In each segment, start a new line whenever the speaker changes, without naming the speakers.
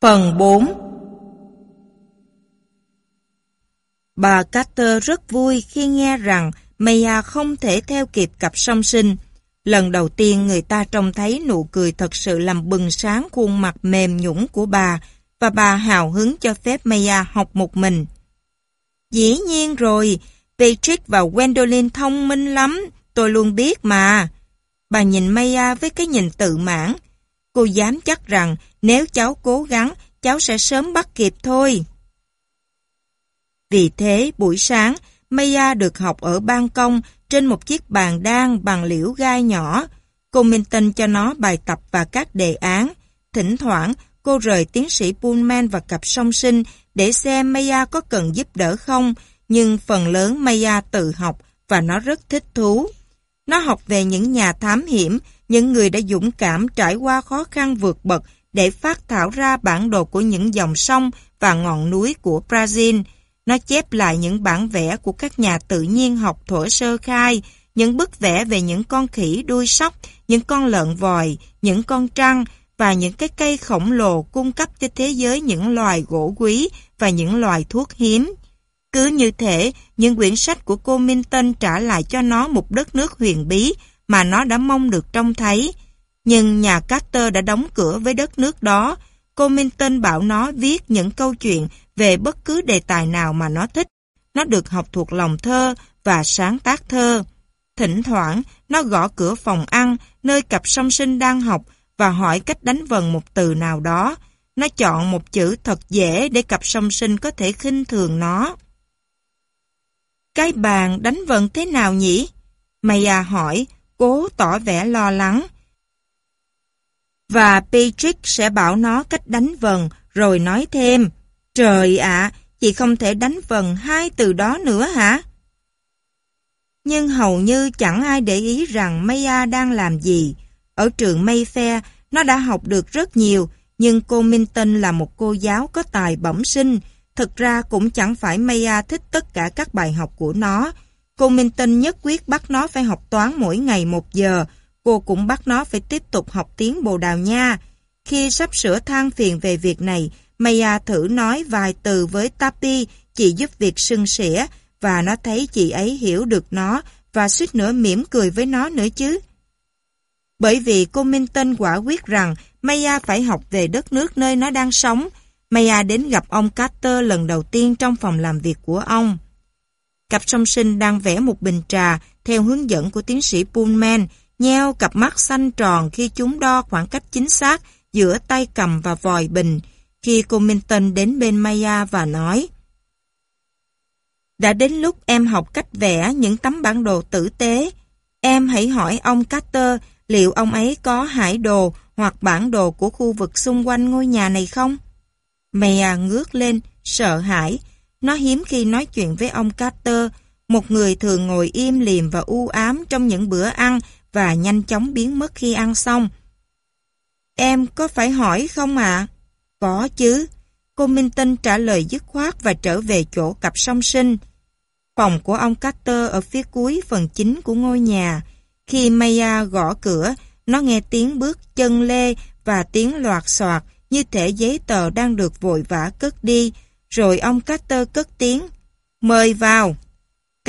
Phần 4 Bà Carter rất vui khi nghe rằng Maya không thể theo kịp cặp song sinh. Lần đầu tiên người ta trông thấy nụ cười thật sự làm bừng sáng khuôn mặt mềm nhũng của bà và bà hào hứng cho phép Maya học một mình. Dĩ nhiên rồi, Patrick và Gwendolyn thông minh lắm, tôi luôn biết mà. Bà nhìn Maya với cái nhìn tự mãn. Cô dám chắc rằng nếu cháu cố gắng, cháu sẽ sớm bắt kịp thôi. Vì thế, buổi sáng, Maya được học ở ban công trên một chiếc bàn đan bằng liễu gai nhỏ. Cô minh tinh cho nó bài tập và các đề án. Thỉnh thoảng, cô rời tiến sĩ Pullman và cặp song sinh để xem Maya có cần giúp đỡ không, nhưng phần lớn Maya tự học và nó rất thích thú. Nó học về những nhà thám hiểm, những người đã dũng cảm trải qua khó khăn vượt bậc để phát thảo ra bản đồ của những dòng sông và ngọn núi của Brazil. Nó chép lại những bản vẽ của các nhà tự nhiên học thuở sơ khai, những bức vẽ về những con khỉ đuôi sóc, những con lợn vòi, những con trăng và những cái cây khổng lồ cung cấp cho thế giới những loài gỗ quý và những loài thuốc hiếm. Cứ như thế, những quyển sách của cô Minton trả lại cho nó một đất nước huyền bí mà nó đã mong được trông thấy, nhưng nhà Carter đã đóng cửa với đất nước đó. Cô Minton bảo nó viết những câu chuyện về bất cứ đề tài nào mà nó thích. Nó được học thuộc lòng thơ và sáng tác thơ. Thỉnh thoảng, nó gõ cửa phòng ăn, nơi cặp song sinh đang học và hỏi cách đánh vần một từ nào đó. Nó chọn một chữ thật dễ để cặp song sinh có thể khinh thường nó. Cái bàn đánh vần thế nào nhỉ? Maya hỏi, cố tỏ vẻ lo lắng và Patrick sẽ bảo nó cách đánh vần rồi nói thêm Trời ạ, à, chị không thể đánh vần hai từ đó nữa hả? Nhưng hầu như chẳng ai để ý rằng Maya đang làm gì. Ở trường Mayfair, nó đã học được rất nhiều, nhưng cô Minton là một cô giáo có tài bẩm sinh. Thực ra cũng chẳng phải Maya thích tất cả các bài học của nó. Cô Minton nhất quyết bắt nó phải học toán mỗi ngày một giờ, cô cũng bắt nó phải tiếp tục học tiếng Bồ Đào Nha. Khi sắp sửa than phiền về việc này, Maya thử nói vài từ với Tapi, chị giúp việc sưng sỉa, và nó thấy chị ấy hiểu được nó và suýt nữa mỉm cười với nó nữa chứ. Bởi vì cô minh Minton quả quyết rằng Maya phải học về đất nước nơi nó đang sống. Maya đến gặp ông Carter lần đầu tiên trong phòng làm việc của ông. Cặp song sinh đang vẽ một bình trà theo hướng dẫn của tiến sĩ Pullman nheo cặp mắt xanh tròn khi chúng đo khoảng cách chính xác giữa tay cầm và vòi bình khi cô Minton đến bên Maya và nói Đã đến lúc em học cách vẽ những tấm bản đồ tử tế. Em hãy hỏi ông Carter liệu ông ấy có hải đồ hoặc bản đồ của khu vực xung quanh ngôi nhà này không? Maya ngước lên, sợ hãi. Nó hiếm khi nói chuyện với ông Carter một người thường ngồi im liềm và u ám trong những bữa ăn và nhanh chóng biến mất khi ăn xong. Em có phải hỏi không ạ? À? Có chứ. Cô Minh Tinh trả lời dứt khoát và trở về chỗ cặp song sinh. Phòng của ông Carter ở phía cuối phần chính của ngôi nhà. Khi Maya gõ cửa, nó nghe tiếng bước chân lê và tiếng loạt soạt như thể giấy tờ đang được vội vã cất đi. Rồi ông Carter cất tiếng. Mời vào!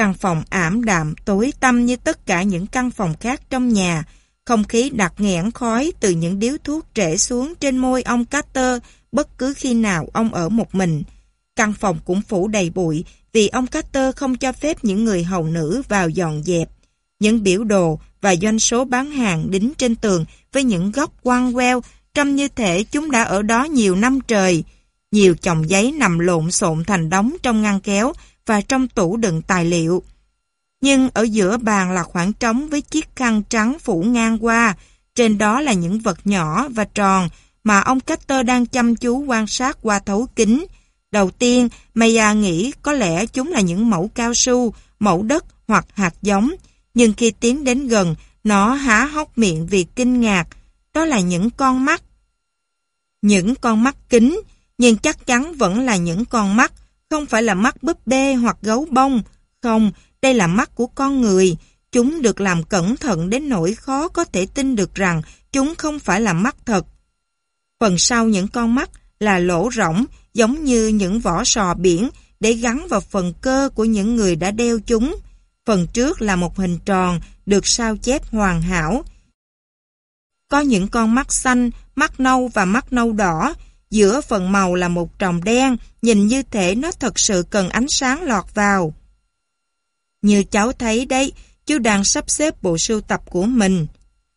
căn phòng ảm đạm, tối tăm như tất cả những căn phòng khác trong nhà. Không khí đặc nghẽn khói từ những điếu thuốc trễ xuống trên môi ông Carter bất cứ khi nào ông ở một mình. Căn phòng cũng phủ đầy bụi vì ông Carter không cho phép những người hầu nữ vào dọn dẹp. Những biểu đồ và doanh số bán hàng đính trên tường với những góc quang queo trông như thể chúng đã ở đó nhiều năm trời. Nhiều chồng giấy nằm lộn xộn thành đống trong ngăn kéo, và trong tủ đựng tài liệu. Nhưng ở giữa bàn là khoảng trống với chiếc khăn trắng phủ ngang qua, trên đó là những vật nhỏ và tròn mà ông Carter đang chăm chú quan sát qua thấu kính. Đầu tiên, Maya nghĩ có lẽ chúng là những mẫu cao su, mẫu đất hoặc hạt giống, nhưng khi tiến đến gần, nó há hốc miệng vì kinh ngạc. Đó là những con mắt. Những con mắt kính, nhưng chắc chắn vẫn là những con mắt không phải là mắt búp bê hoặc gấu bông. Không, đây là mắt của con người. Chúng được làm cẩn thận đến nỗi khó có thể tin được rằng chúng không phải là mắt thật. Phần sau những con mắt là lỗ rỗng giống như những vỏ sò biển để gắn vào phần cơ của những người đã đeo chúng. Phần trước là một hình tròn được sao chép hoàn hảo. Có những con mắt xanh, mắt nâu và mắt nâu đỏ, giữa phần màu là một tròng đen, nhìn như thể nó thật sự cần ánh sáng lọt vào. Như cháu thấy đấy, chú đang sắp xếp bộ sưu tập của mình.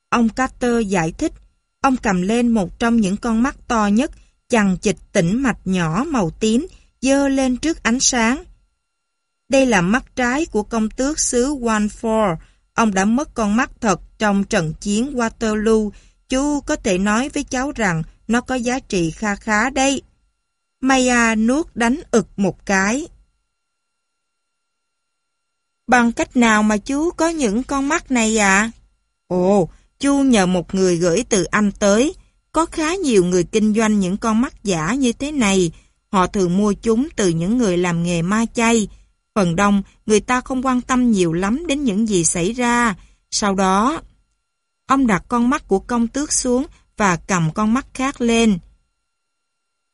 Ông Carter giải thích, ông cầm lên một trong những con mắt to nhất, chằng chịch tĩnh mạch nhỏ màu tím, dơ lên trước ánh sáng. Đây là mắt trái của công tước xứ Wanford. Ông đã mất con mắt thật trong trận chiến Waterloo. Chú có thể nói với cháu rằng nó có giá trị kha khá đây. Maya nuốt đánh ực một cái. Bằng cách nào mà chú có những con mắt này à? Ồ, chú nhờ một người gửi từ Anh tới. Có khá nhiều người kinh doanh những con mắt giả như thế này. Họ thường mua chúng từ những người làm nghề ma chay. Phần đông, người ta không quan tâm nhiều lắm đến những gì xảy ra. Sau đó, ông đặt con mắt của công tước xuống và cầm con mắt khác lên.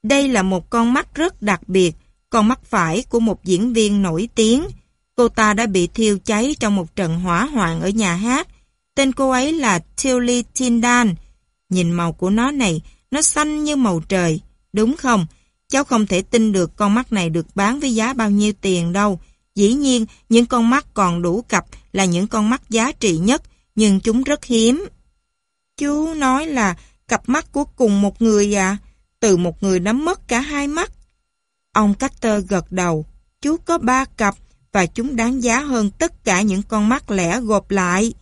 Đây là một con mắt rất đặc biệt, con mắt phải của một diễn viên nổi tiếng. Cô ta đã bị thiêu cháy trong một trận hỏa hoạn ở nhà hát. Tên cô ấy là Tilly Tindan. Nhìn màu của nó này, nó xanh như màu trời. Đúng không? Cháu không thể tin được con mắt này được bán với giá bao nhiêu tiền đâu. Dĩ nhiên, những con mắt còn đủ cặp là những con mắt giá trị nhất, nhưng chúng rất hiếm. Chú nói là Cặp mắt của cùng một người à? Từ một người nắm mất cả hai mắt. Ông Carter gật đầu. Chú có ba cặp và chúng đáng giá hơn tất cả những con mắt lẻ gộp lại.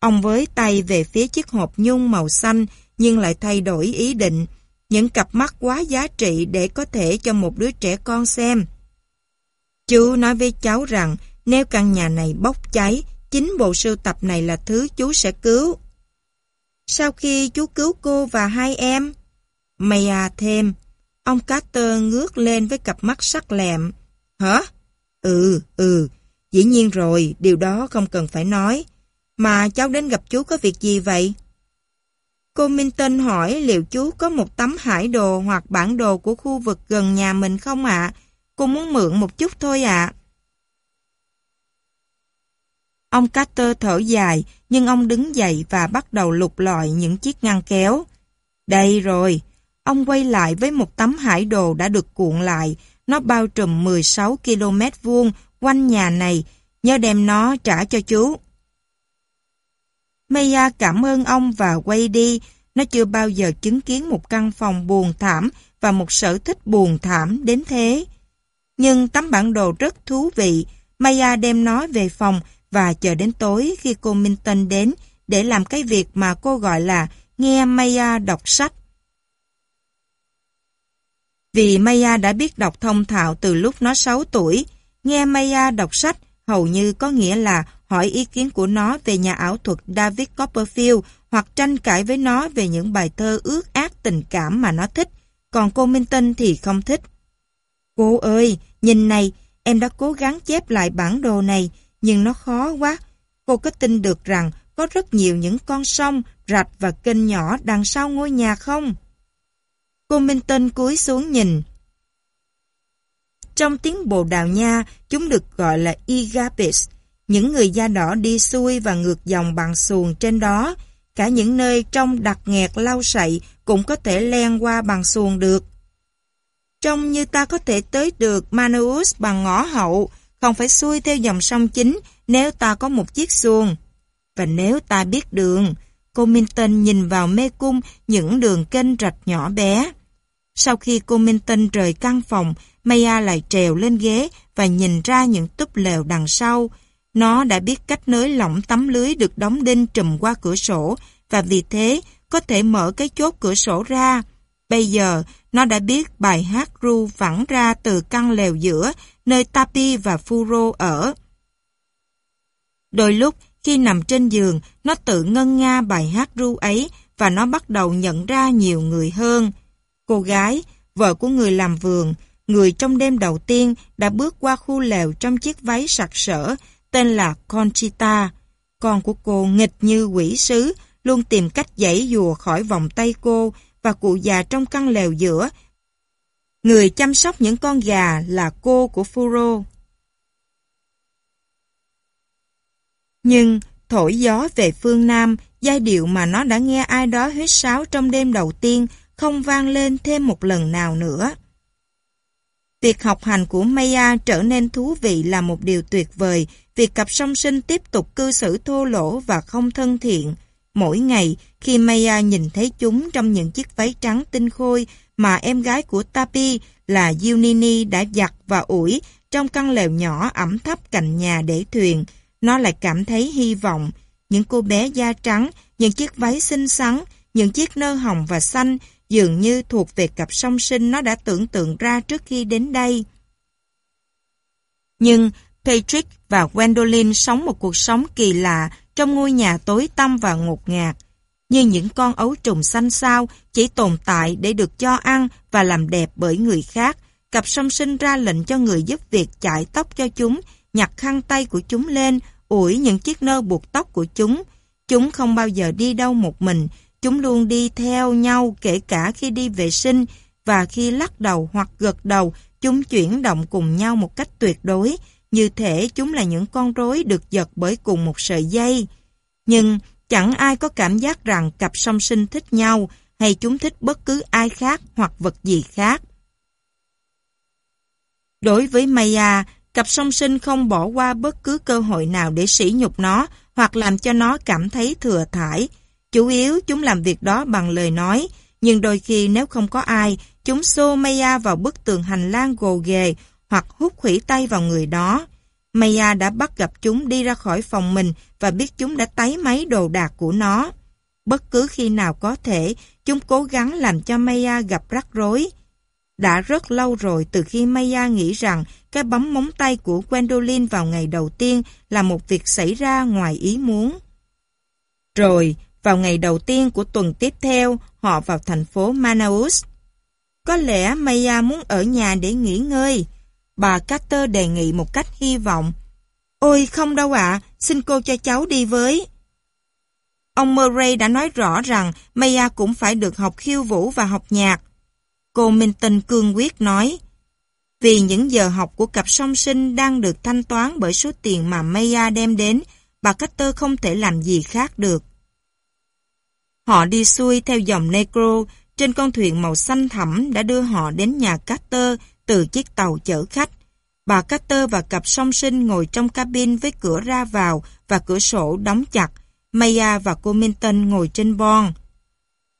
Ông với tay về phía chiếc hộp nhung màu xanh nhưng lại thay đổi ý định. Những cặp mắt quá giá trị để có thể cho một đứa trẻ con xem. Chú nói với cháu rằng nếu căn nhà này bốc cháy, chính bộ sưu tập này là thứ chú sẽ cứu. Sau khi chú cứu cô và hai em, mày à thêm, ông Carter ngước lên với cặp mắt sắc lẹm. Hả? Ừ, ừ, dĩ nhiên rồi, điều đó không cần phải nói. Mà cháu đến gặp chú có việc gì vậy? Cô Minton hỏi liệu chú có một tấm hải đồ hoặc bản đồ của khu vực gần nhà mình không ạ? Cô muốn mượn một chút thôi ạ. Ông Carter thở dài, nhưng ông đứng dậy và bắt đầu lục lọi những chiếc ngăn kéo. Đây rồi, ông quay lại với một tấm hải đồ đã được cuộn lại. Nó bao trùm 16 km vuông quanh nhà này. Nhớ đem nó trả cho chú. Maya cảm ơn ông và quay đi. Nó chưa bao giờ chứng kiến một căn phòng buồn thảm và một sở thích buồn thảm đến thế. Nhưng tấm bản đồ rất thú vị. Maya đem nó về phòng và chờ đến tối khi cô Minton đến để làm cái việc mà cô gọi là nghe Maya đọc sách. Vì Maya đã biết đọc thông thạo từ lúc nó 6 tuổi, nghe Maya đọc sách hầu như có nghĩa là hỏi ý kiến của nó về nhà ảo thuật David Copperfield hoặc tranh cãi với nó về những bài thơ ước ác tình cảm mà nó thích, còn cô Minton thì không thích. Cô ơi, nhìn này, em đã cố gắng chép lại bản đồ này, nhưng nó khó quá. Cô có tin được rằng có rất nhiều những con sông, rạch và kênh nhỏ đằng sau ngôi nhà không? Cô Minh Tinh cúi xuống nhìn. Trong tiếng Bồ Đào Nha, chúng được gọi là Igapis. Những người da đỏ đi xuôi và ngược dòng bằng xuồng trên đó. Cả những nơi trong đặc nghẹt lau sậy cũng có thể len qua bằng xuồng được. Trông như ta có thể tới được Manaus bằng ngõ hậu, không phải xuôi theo dòng sông chính nếu ta có một chiếc xuồng. Và nếu ta biết đường, cô Minton nhìn vào mê cung những đường kênh rạch nhỏ bé. Sau khi cô Minton rời căn phòng, Maya lại trèo lên ghế và nhìn ra những túp lều đằng sau. Nó đã biết cách nới lỏng tấm lưới được đóng đinh trùm qua cửa sổ và vì thế có thể mở cái chốt cửa sổ ra. Bây giờ, nó đã biết bài hát ru vẳng ra từ căn lều giữa nơi Tapi và Furo ở. Đôi lúc, khi nằm trên giường, nó tự ngân nga bài hát ru ấy và nó bắt đầu nhận ra nhiều người hơn. Cô gái, vợ của người làm vườn, người trong đêm đầu tiên đã bước qua khu lều trong chiếc váy sặc sỡ tên là Conchita. Con của cô nghịch như quỷ sứ, luôn tìm cách giãy dùa khỏi vòng tay cô và cụ già trong căn lều giữa Người chăm sóc những con gà là cô của Furo. Nhưng thổi gió về phương Nam, giai điệu mà nó đã nghe ai đó huyết sáo trong đêm đầu tiên không vang lên thêm một lần nào nữa. Việc học hành của Maya trở nên thú vị là một điều tuyệt vời vì cặp song sinh tiếp tục cư xử thô lỗ và không thân thiện. Mỗi ngày, khi Maya nhìn thấy chúng trong những chiếc váy trắng tinh khôi mà em gái của Tapi là Yunini đã giặt và ủi trong căn lều nhỏ ẩm thấp cạnh nhà để thuyền. Nó lại cảm thấy hy vọng. Những cô bé da trắng, những chiếc váy xinh xắn, những chiếc nơ hồng và xanh dường như thuộc về cặp song sinh nó đã tưởng tượng ra trước khi đến đây. Nhưng Patrick và Gwendolyn sống một cuộc sống kỳ lạ trong ngôi nhà tối tăm và ngột ngạt như những con ấu trùng xanh sao chỉ tồn tại để được cho ăn và làm đẹp bởi người khác. Cặp song sinh ra lệnh cho người giúp việc chải tóc cho chúng, nhặt khăn tay của chúng lên, ủi những chiếc nơ buộc tóc của chúng. Chúng không bao giờ đi đâu một mình, chúng luôn đi theo nhau kể cả khi đi vệ sinh và khi lắc đầu hoặc gật đầu, chúng chuyển động cùng nhau một cách tuyệt đối, như thể chúng là những con rối được giật bởi cùng một sợi dây. Nhưng Chẳng ai có cảm giác rằng cặp song sinh thích nhau hay chúng thích bất cứ ai khác hoặc vật gì khác. Đối với Maya, cặp song sinh không bỏ qua bất cứ cơ hội nào để sỉ nhục nó hoặc làm cho nó cảm thấy thừa thải. Chủ yếu chúng làm việc đó bằng lời nói, nhưng đôi khi nếu không có ai, chúng xô Maya vào bức tường hành lang gồ ghề hoặc hút khủy tay vào người đó. Maya đã bắt gặp chúng đi ra khỏi phòng mình và biết chúng đã tái máy đồ đạc của nó. Bất cứ khi nào có thể, chúng cố gắng làm cho Maya gặp rắc rối. Đã rất lâu rồi từ khi Maya nghĩ rằng cái bấm móng tay của Gwendolyn vào ngày đầu tiên là một việc xảy ra ngoài ý muốn. Rồi, vào ngày đầu tiên của tuần tiếp theo, họ vào thành phố Manaus. Có lẽ Maya muốn ở nhà để nghỉ ngơi bà Carter đề nghị một cách hy vọng. Ôi không đâu ạ, xin cô cho cháu đi với. Ông Murray đã nói rõ rằng Maya cũng phải được học khiêu vũ và học nhạc. Cô Minton cương quyết nói, vì những giờ học của cặp song sinh đang được thanh toán bởi số tiền mà Maya đem đến, bà Carter không thể làm gì khác được. Họ đi xuôi theo dòng Negro trên con thuyền màu xanh thẳm đã đưa họ đến nhà Carter từ chiếc tàu chở khách. Bà Carter và cặp song sinh ngồi trong cabin với cửa ra vào và cửa sổ đóng chặt. Maya và cô Minton ngồi trên bon.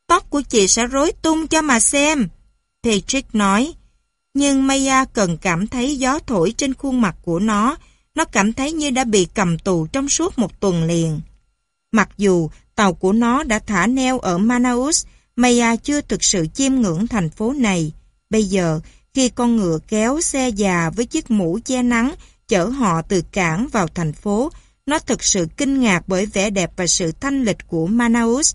Tóc của chị sẽ rối tung cho mà xem. Patrick nói. Nhưng Maya cần cảm thấy gió thổi trên khuôn mặt của nó. Nó cảm thấy như đã bị cầm tù trong suốt một tuần liền. Mặc dù tàu của nó đã thả neo ở Manaus, Maya chưa thực sự chiêm ngưỡng thành phố này. Bây giờ, khi con ngựa kéo xe già với chiếc mũ che nắng chở họ từ cảng vào thành phố, nó thực sự kinh ngạc bởi vẻ đẹp và sự thanh lịch của Manaus.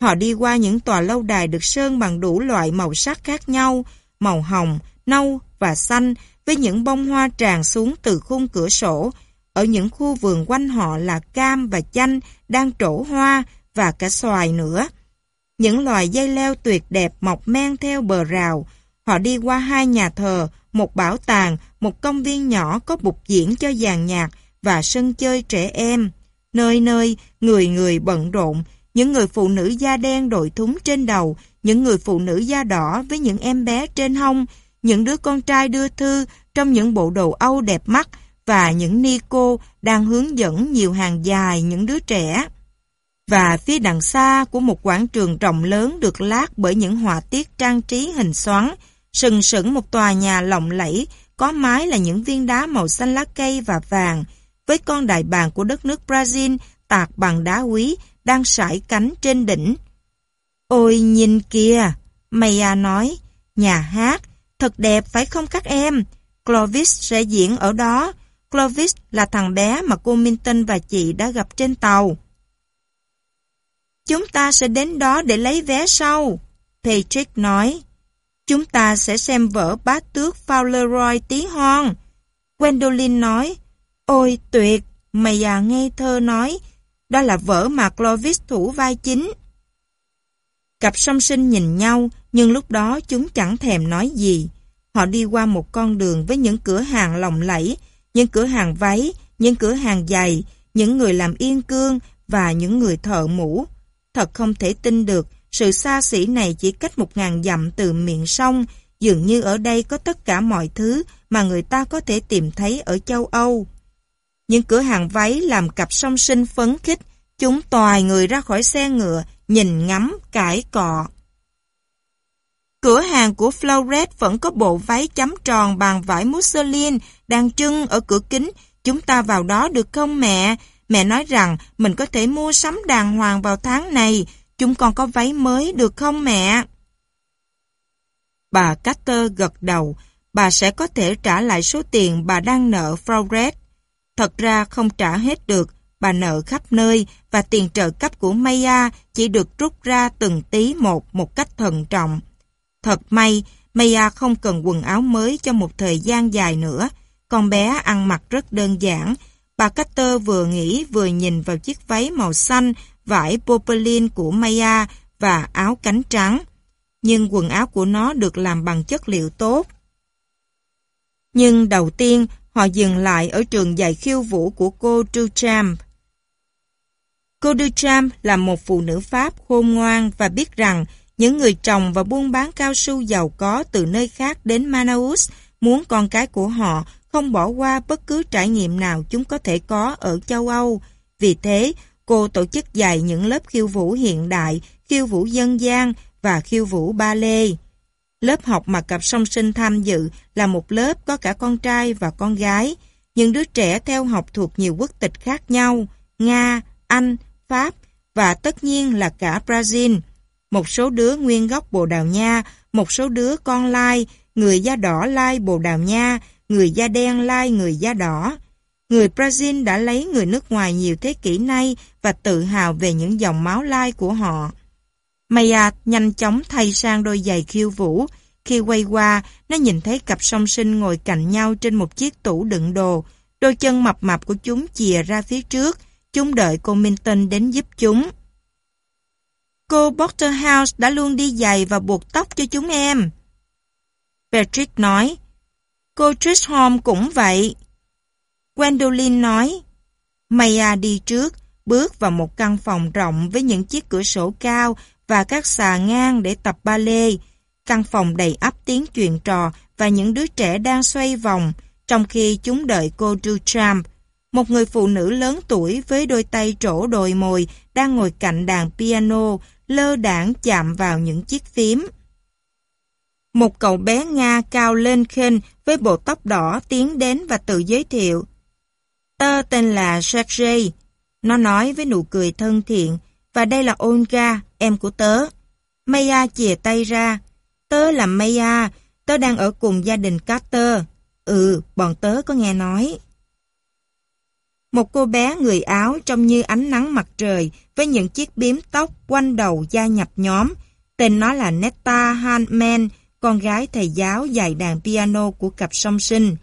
Họ đi qua những tòa lâu đài được sơn bằng đủ loại màu sắc khác nhau, màu hồng, nâu và xanh, với những bông hoa tràn xuống từ khung cửa sổ. Ở những khu vườn quanh họ là cam và chanh đang trổ hoa và cả xoài nữa. Những loài dây leo tuyệt đẹp mọc men theo bờ rào, Họ đi qua hai nhà thờ, một bảo tàng, một công viên nhỏ có bục diễn cho dàn nhạc và sân chơi trẻ em. Nơi nơi, người người bận rộn, những người phụ nữ da đen đội thúng trên đầu, những người phụ nữ da đỏ với những em bé trên hông, những đứa con trai đưa thư trong những bộ đồ Âu đẹp mắt và những ni cô đang hướng dẫn nhiều hàng dài những đứa trẻ. Và phía đằng xa của một quảng trường rộng lớn được lát bởi những họa tiết trang trí hình xoắn, sừng sững một tòa nhà lộng lẫy, có mái là những viên đá màu xanh lá cây và vàng, với con đại bàng của đất nước Brazil tạc bằng đá quý đang sải cánh trên đỉnh. Ôi nhìn kìa, Maya nói, nhà hát, thật đẹp phải không các em? Clovis sẽ diễn ở đó. Clovis là thằng bé mà cô Minton và chị đã gặp trên tàu. Chúng ta sẽ đến đó để lấy vé sau, Patrick nói. Chúng ta sẽ xem vở bá tước Fauleroy tí hon. Gwendolyn nói, Ôi tuyệt, mày à ngây thơ nói, đó là vở mà Clovis thủ vai chính. Cặp song sinh nhìn nhau, nhưng lúc đó chúng chẳng thèm nói gì. Họ đi qua một con đường với những cửa hàng lồng lẫy, những cửa hàng váy, những cửa hàng giày, những người làm yên cương và những người thợ mũ. Thật không thể tin được sự xa xỉ này chỉ cách một ngàn dặm từ miệng sông, dường như ở đây có tất cả mọi thứ mà người ta có thể tìm thấy ở châu Âu. Những cửa hàng váy làm cặp song sinh phấn khích, chúng toài người ra khỏi xe ngựa, nhìn ngắm, cãi cọ. Cửa hàng của Floret vẫn có bộ váy chấm tròn bằng vải muslin đang trưng ở cửa kính. Chúng ta vào đó được không mẹ? Mẹ nói rằng mình có thể mua sắm đàng hoàng vào tháng này chúng con có váy mới được không mẹ? Bà Carter gật đầu, bà sẽ có thể trả lại số tiền bà đang nợ Flores. Thật ra không trả hết được, bà nợ khắp nơi và tiền trợ cấp của Maya chỉ được rút ra từng tí một một cách thận trọng. Thật may, Maya không cần quần áo mới cho một thời gian dài nữa. Con bé ăn mặc rất đơn giản. Bà Carter vừa nghĩ vừa nhìn vào chiếc váy màu xanh vải popolin của Maya và áo cánh trắng, nhưng quần áo của nó được làm bằng chất liệu tốt. Nhưng đầu tiên, họ dừng lại ở trường dạy khiêu vũ của cô Duchamp. Cô Duchamp là một phụ nữ Pháp khôn ngoan và biết rằng những người trồng và buôn bán cao su giàu có từ nơi khác đến Manaus muốn con cái của họ không bỏ qua bất cứ trải nghiệm nào chúng có thể có ở châu Âu. Vì thế, Cô tổ chức dạy những lớp khiêu vũ hiện đại, khiêu vũ dân gian và khiêu vũ ba lê. Lớp học mà cặp song sinh tham dự là một lớp có cả con trai và con gái. Những đứa trẻ theo học thuộc nhiều quốc tịch khác nhau, Nga, Anh, Pháp và tất nhiên là cả Brazil. Một số đứa nguyên gốc Bồ Đào Nha, một số đứa con lai, người da đỏ lai Bồ Đào Nha, người da đen lai người da đỏ. Người Brazil đã lấy người nước ngoài nhiều thế kỷ nay và tự hào về những dòng máu lai của họ. Maya nhanh chóng thay sang đôi giày khiêu vũ. Khi quay qua, nó nhìn thấy cặp song sinh ngồi cạnh nhau trên một chiếc tủ đựng đồ. Đôi chân mập mập của chúng chìa ra phía trước. Chúng đợi cô Minton đến giúp chúng. Cô Porterhouse đã luôn đi giày và buộc tóc cho chúng em. Patrick nói, cô Trishom cũng vậy. Gwendolyn nói, Maya đi trước, bước vào một căn phòng rộng với những chiếc cửa sổ cao và các xà ngang để tập ba lê. Căn phòng đầy ắp tiếng chuyện trò và những đứa trẻ đang xoay vòng, trong khi chúng đợi cô Duchamp. Một người phụ nữ lớn tuổi với đôi tay trổ đồi mồi đang ngồi cạnh đàn piano, lơ đảng chạm vào những chiếc phím. Một cậu bé Nga cao lên khênh với bộ tóc đỏ tiến đến và tự giới thiệu. Tơ tên là Sergei. Nó nói với nụ cười thân thiện. Và đây là Olga, em của tớ. Maya chìa tay ra. Tớ là Maya, tớ đang ở cùng gia đình Carter. Ừ, bọn tớ có nghe nói. Một cô bé người áo trông như ánh nắng mặt trời với những chiếc biếm tóc quanh đầu gia nhập nhóm. Tên nó là Netta Hanman, con gái thầy giáo dạy đàn piano của cặp song sinh.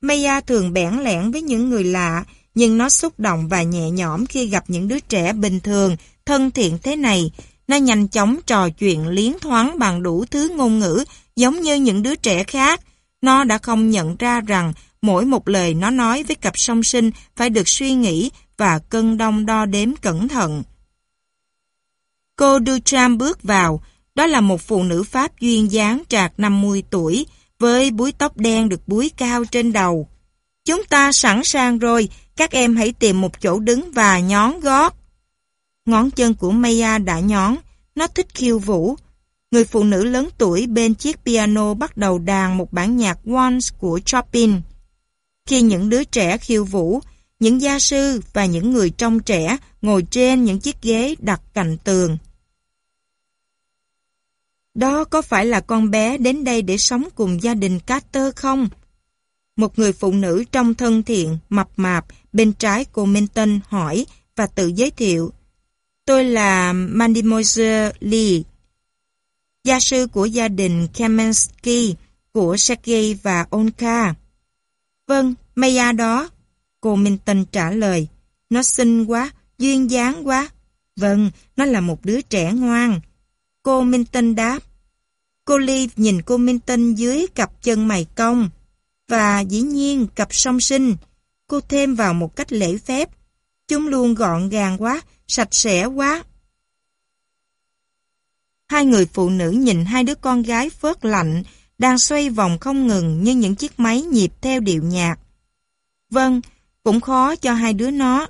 Maya thường bẽn lẽn với những người lạ, nhưng nó xúc động và nhẹ nhõm khi gặp những đứa trẻ bình thường, thân thiện thế này. Nó nhanh chóng trò chuyện liến thoáng bằng đủ thứ ngôn ngữ, giống như những đứa trẻ khác. Nó đã không nhận ra rằng mỗi một lời nó nói với cặp song sinh phải được suy nghĩ và cân đong đo đếm cẩn thận. Cô Ducham bước vào, đó là một phụ nữ Pháp duyên dáng trạc 50 tuổi, với búi tóc đen được búi cao trên đầu. Chúng ta sẵn sàng rồi, các em hãy tìm một chỗ đứng và nhón gót. Ngón chân của Maya đã nhón, nó thích khiêu vũ. Người phụ nữ lớn tuổi bên chiếc piano bắt đầu đàn một bản nhạc waltz của Chopin. Khi những đứa trẻ khiêu vũ, những gia sư và những người trong trẻ ngồi trên những chiếc ghế đặt cạnh tường. Đó có phải là con bé đến đây để sống cùng gia đình Carter không? Một người phụ nữ trong thân thiện, mập mạp, bên trái cô Minton hỏi và tự giới thiệu. Tôi là Mademoiselle Lee, gia sư của gia đình Kamensky, của Sergei và Onka. Vâng, Maya đó. Cô Minton trả lời. Nó xinh quá, duyên dáng quá. Vâng, nó là một đứa trẻ ngoan. Cô Minh Tinh đáp. Cô Ly nhìn cô Minh Tinh dưới cặp chân mày cong và dĩ nhiên cặp song sinh. Cô thêm vào một cách lễ phép. Chúng luôn gọn gàng quá, sạch sẽ quá. Hai người phụ nữ nhìn hai đứa con gái phớt lạnh đang xoay vòng không ngừng như những chiếc máy nhịp theo điệu nhạc. Vâng, cũng khó cho hai đứa nó.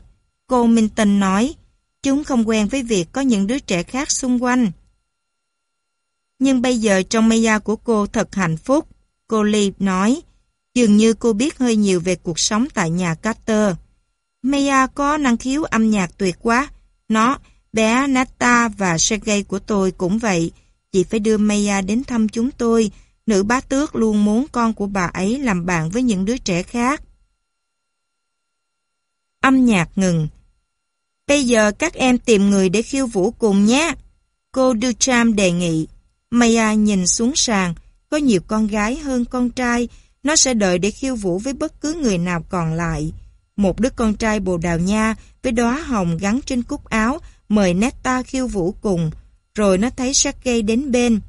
Cô Minh Tình nói, chúng không quen với việc có những đứa trẻ khác xung quanh nhưng bây giờ trong Maya của cô thật hạnh phúc. Cô Lee nói, dường như cô biết hơi nhiều về cuộc sống tại nhà Carter. Maya có năng khiếu âm nhạc tuyệt quá. Nó, bé Nata và Sergei của tôi cũng vậy. Chị phải đưa Maya đến thăm chúng tôi. Nữ bá tước luôn muốn con của bà ấy làm bạn với những đứa trẻ khác. Âm nhạc ngừng. Bây giờ các em tìm người để khiêu vũ cùng nhé. Cô Ducham đề nghị. Maya nhìn xuống sàn, có nhiều con gái hơn con trai, nó sẽ đợi để khiêu vũ với bất cứ người nào còn lại. Một đứa con trai Bồ Đào Nha với đóa hồng gắn trên cúc áo mời Netta khiêu vũ cùng, rồi nó thấy Sergey đến bên.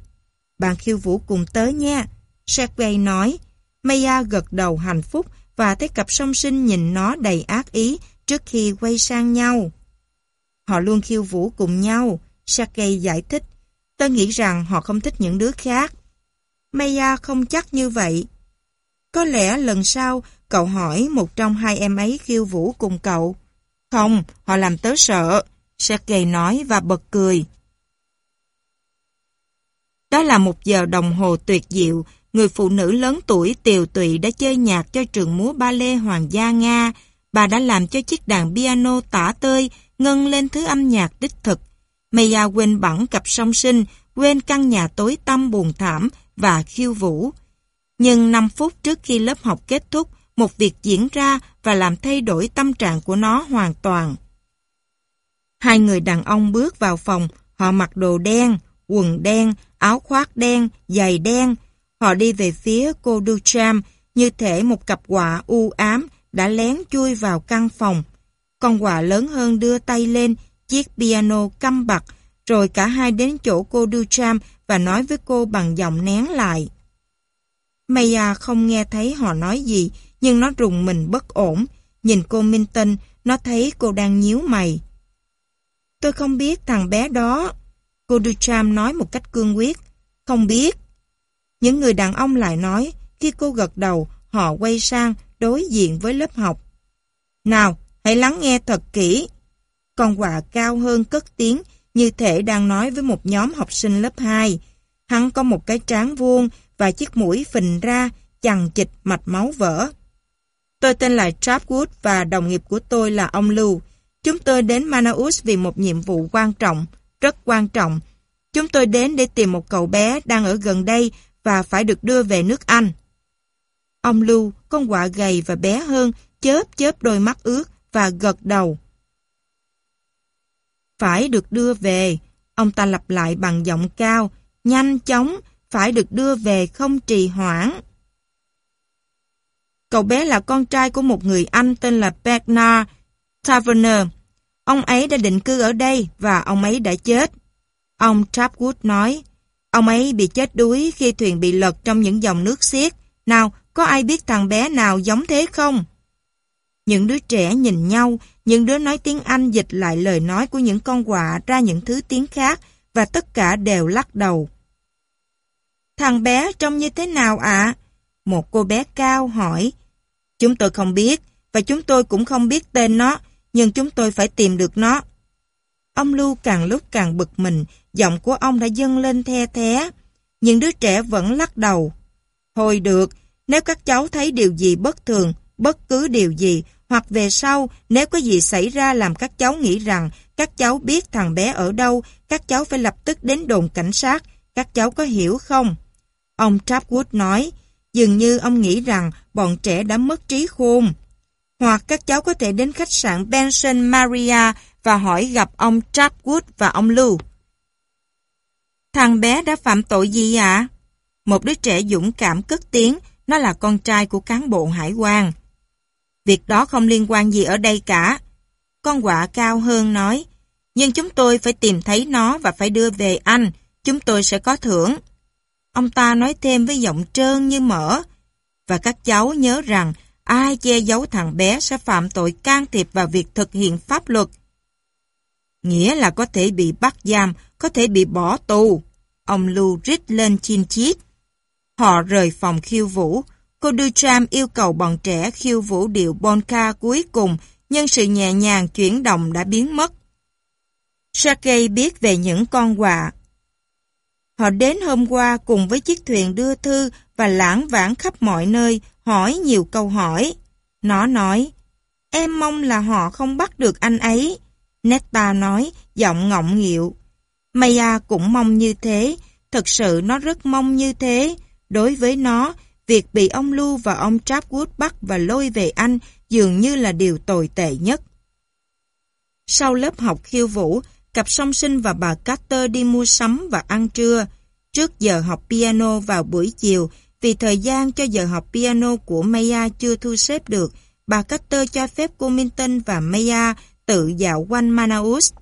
Bạn khiêu vũ cùng tớ nha, Sergey nói. Maya gật đầu hạnh phúc và thấy cặp song sinh nhìn nó đầy ác ý trước khi quay sang nhau. Họ luôn khiêu vũ cùng nhau, Sergey giải thích. Tôi nghĩ rằng họ không thích những đứa khác. Maya không chắc như vậy. Có lẽ lần sau cậu hỏi một trong hai em ấy khiêu vũ cùng cậu. Không, họ làm tớ sợ. Sergei nói và bật cười. Đó là một giờ đồng hồ tuyệt diệu. Người phụ nữ lớn tuổi tiều tụy đã chơi nhạc cho trường múa ba lê Hoàng gia Nga. Bà đã làm cho chiếc đàn piano tả tơi ngân lên thứ âm nhạc đích thực Maya quên bẵng cặp song sinh, quên căn nhà tối tăm buồn thảm và khiêu vũ. Nhưng 5 phút trước khi lớp học kết thúc, một việc diễn ra và làm thay đổi tâm trạng của nó hoàn toàn. Hai người đàn ông bước vào phòng, họ mặc đồ đen, quần đen, áo khoác đen, giày đen. Họ đi về phía cô Ducham như thể một cặp quạ u ám đã lén chui vào căn phòng. Con quạ lớn hơn đưa tay lên, chiếc piano căm bặt, rồi cả hai đến chỗ cô Ducham và nói với cô bằng giọng nén lại. Maya không nghe thấy họ nói gì, nhưng nó rùng mình bất ổn. Nhìn cô Minton, nó thấy cô đang nhíu mày. Tôi không biết thằng bé đó. Cô Ducham nói một cách cương quyết. Không biết. Những người đàn ông lại nói, khi cô gật đầu, họ quay sang đối diện với lớp học. Nào, hãy lắng nghe thật kỹ. Con quà cao hơn cất tiếng như thể đang nói với một nhóm học sinh lớp 2. Hắn có một cái trán vuông và chiếc mũi phình ra, chằng chịch mạch máu vỡ. Tôi tên là Trapwood và đồng nghiệp của tôi là ông Lưu. Chúng tôi đến Manaus vì một nhiệm vụ quan trọng, rất quan trọng. Chúng tôi đến để tìm một cậu bé đang ở gần đây và phải được đưa về nước Anh. Ông Lưu, con quạ gầy và bé hơn, chớp chớp đôi mắt ướt và gật đầu phải được đưa về. Ông ta lặp lại bằng giọng cao, nhanh chóng, phải được đưa về không trì hoãn. Cậu bé là con trai của một người Anh tên là Bernard Taverner. Ông ấy đã định cư ở đây và ông ấy đã chết. Ông Trapwood nói, ông ấy bị chết đuối khi thuyền bị lật trong những dòng nước xiết. Nào, có ai biết thằng bé nào giống thế không? Những đứa trẻ nhìn nhau, những đứa nói tiếng Anh dịch lại lời nói của những con quạ ra những thứ tiếng khác và tất cả đều lắc đầu. Thằng bé trông như thế nào ạ? Một cô bé cao hỏi. Chúng tôi không biết, và chúng tôi cũng không biết tên nó, nhưng chúng tôi phải tìm được nó. Ông Lưu càng lúc càng bực mình, giọng của ông đã dâng lên the thé. Những đứa trẻ vẫn lắc đầu. Thôi được, nếu các cháu thấy điều gì bất thường, bất cứ điều gì, hoặc về sau, nếu có gì xảy ra làm các cháu nghĩ rằng các cháu biết thằng bé ở đâu, các cháu phải lập tức đến đồn cảnh sát, các cháu có hiểu không? Ông Trapwood nói, dường như ông nghĩ rằng bọn trẻ đã mất trí khôn. Hoặc các cháu có thể đến khách sạn Benson Maria và hỏi gặp ông Trapwood và ông Lou. Thằng bé đã phạm tội gì ạ? À? Một đứa trẻ dũng cảm cất tiếng, nó là con trai của cán bộ hải quan. Việc đó không liên quan gì ở đây cả. Con quạ cao hơn nói, nhưng chúng tôi phải tìm thấy nó và phải đưa về anh, chúng tôi sẽ có thưởng. Ông ta nói thêm với giọng trơn như mỡ, và các cháu nhớ rằng ai che giấu thằng bé sẽ phạm tội can thiệp vào việc thực hiện pháp luật. Nghĩa là có thể bị bắt giam, có thể bị bỏ tù. Ông Lưu rít lên chim chít. Họ rời phòng khiêu vũ, cô Duchamp yêu cầu bọn trẻ khiêu vũ điệu bonka cuối cùng nhưng sự nhẹ nhàng chuyển động đã biến mất. Sergei biết về những con quạ. Họ đến hôm qua cùng với chiếc thuyền đưa thư và lãng vãng khắp mọi nơi, hỏi nhiều câu hỏi. Nó nói, em mong là họ không bắt được anh ấy. Netta nói, giọng ngọng nghịu. Maya cũng mong như thế, thật sự nó rất mong như thế. Đối với nó, Việc bị ông Lu và ông Trapwood bắt và lôi về Anh dường như là điều tồi tệ nhất. Sau lớp học khiêu vũ, cặp song sinh và bà Carter đi mua sắm và ăn trưa. Trước giờ học piano vào buổi chiều, vì thời gian cho giờ học piano của Maya chưa thu xếp được, bà Carter cho phép cô Minton và Maya tự dạo quanh Manaus.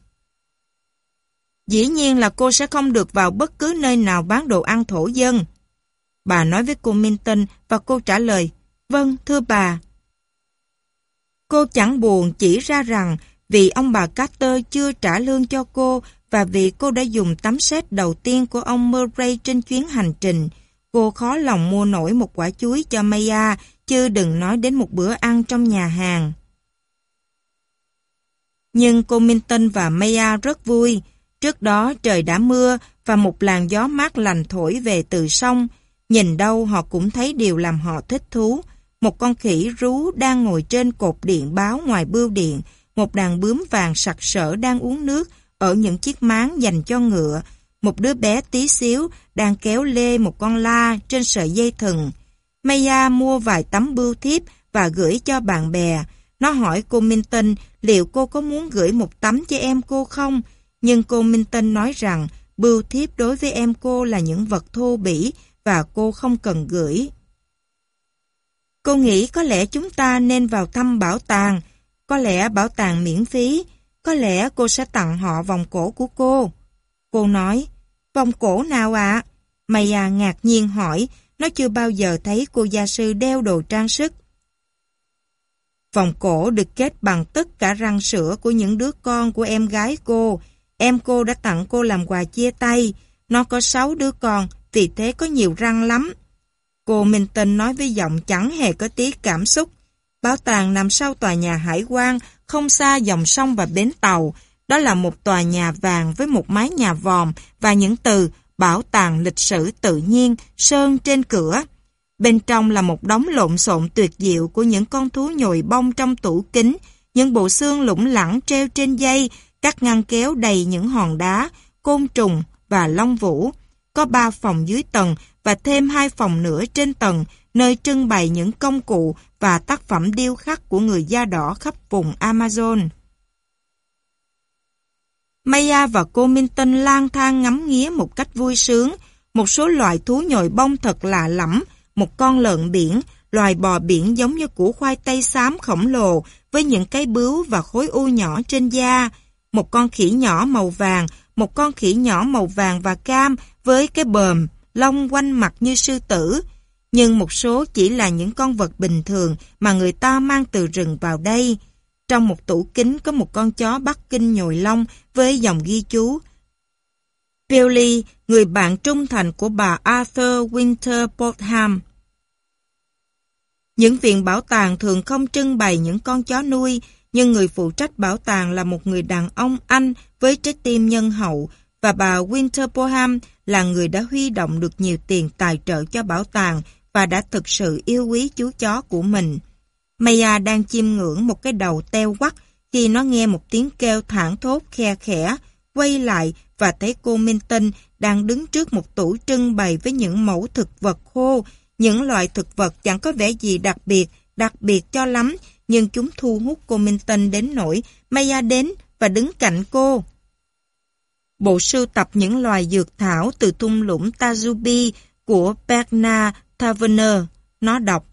Dĩ nhiên là cô sẽ không được vào bất cứ nơi nào bán đồ ăn thổ dân. Bà nói với cô Minton và cô trả lời, vâng, thưa bà. Cô chẳng buồn chỉ ra rằng vì ông bà Carter chưa trả lương cho cô và vì cô đã dùng tấm xét đầu tiên của ông Murray trên chuyến hành trình, cô khó lòng mua nổi một quả chuối cho Maya, chứ đừng nói đến một bữa ăn trong nhà hàng. Nhưng cô Minton và Maya rất vui. Trước đó trời đã mưa và một làn gió mát lành thổi về từ sông, Nhìn đâu họ cũng thấy điều làm họ thích thú. Một con khỉ rú đang ngồi trên cột điện báo ngoài bưu điện, một đàn bướm vàng sặc sỡ đang uống nước ở những chiếc máng dành cho ngựa, một đứa bé tí xíu đang kéo lê một con la trên sợi dây thừng. Maya mua vài tấm bưu thiếp và gửi cho bạn bè. Nó hỏi cô Minton liệu cô có muốn gửi một tấm cho em cô không? Nhưng cô Minton nói rằng bưu thiếp đối với em cô là những vật thô bỉ và cô không cần gửi. Cô nghĩ có lẽ chúng ta nên vào thăm bảo tàng, có lẽ bảo tàng miễn phí, có lẽ cô sẽ tặng họ vòng cổ của cô. Cô nói, vòng cổ nào ạ? À? Mày ngạc nhiên hỏi, nó chưa bao giờ thấy cô gia sư đeo đồ trang sức. Vòng cổ được kết bằng tất cả răng sữa của những đứa con của em gái cô. Em cô đã tặng cô làm quà chia tay. Nó có 6 đứa con, vì thế có nhiều răng lắm. Cô Minh Tinh nói với giọng chẳng hề có tí cảm xúc. Bảo tàng nằm sau tòa nhà hải quan, không xa dòng sông và bến tàu. Đó là một tòa nhà vàng với một mái nhà vòm và những từ bảo tàng lịch sử tự nhiên sơn trên cửa. Bên trong là một đống lộn xộn tuyệt diệu của những con thú nhồi bông trong tủ kính, những bộ xương lủng lẳng treo trên dây, các ngăn kéo đầy những hòn đá, côn trùng và long vũ có 3 phòng dưới tầng và thêm 2 phòng nữa trên tầng, nơi trưng bày những công cụ và tác phẩm điêu khắc của người da đỏ khắp vùng Amazon. Maya và cô Minton lang thang ngắm nghía một cách vui sướng, một số loài thú nhồi bông thật lạ lẫm, một con lợn biển, loài bò biển giống như củ khoai tây xám khổng lồ với những cái bướu và khối u nhỏ trên da, một con khỉ nhỏ màu vàng, một con khỉ nhỏ màu vàng và cam với cái bờm, lông quanh mặt như sư tử, nhưng một số chỉ là những con vật bình thường mà người ta mang từ rừng vào đây. Trong một tủ kính có một con chó Bắc Kinh nhồi lông với dòng ghi chú. Billy, người bạn trung thành của bà Arthur Winter Botham. Những viện bảo tàng thường không trưng bày những con chó nuôi, nhưng người phụ trách bảo tàng là một người đàn ông Anh với trái tim nhân hậu, và bà Winter là người đã huy động được nhiều tiền tài trợ cho bảo tàng và đã thực sự yêu quý chú chó của mình. Maya đang chiêm ngưỡng một cái đầu teo quắc khi nó nghe một tiếng kêu thảng thốt khe khẽ, quay lại và thấy cô Minton đang đứng trước một tủ trưng bày với những mẫu thực vật khô, những loại thực vật chẳng có vẻ gì đặc biệt, đặc biệt cho lắm, nhưng chúng thu hút cô Minton đến nỗi Maya đến và đứng cạnh cô bộ sưu tập những loài dược thảo từ thung lũng Tazubi của Bernard Taverner. Nó đọc,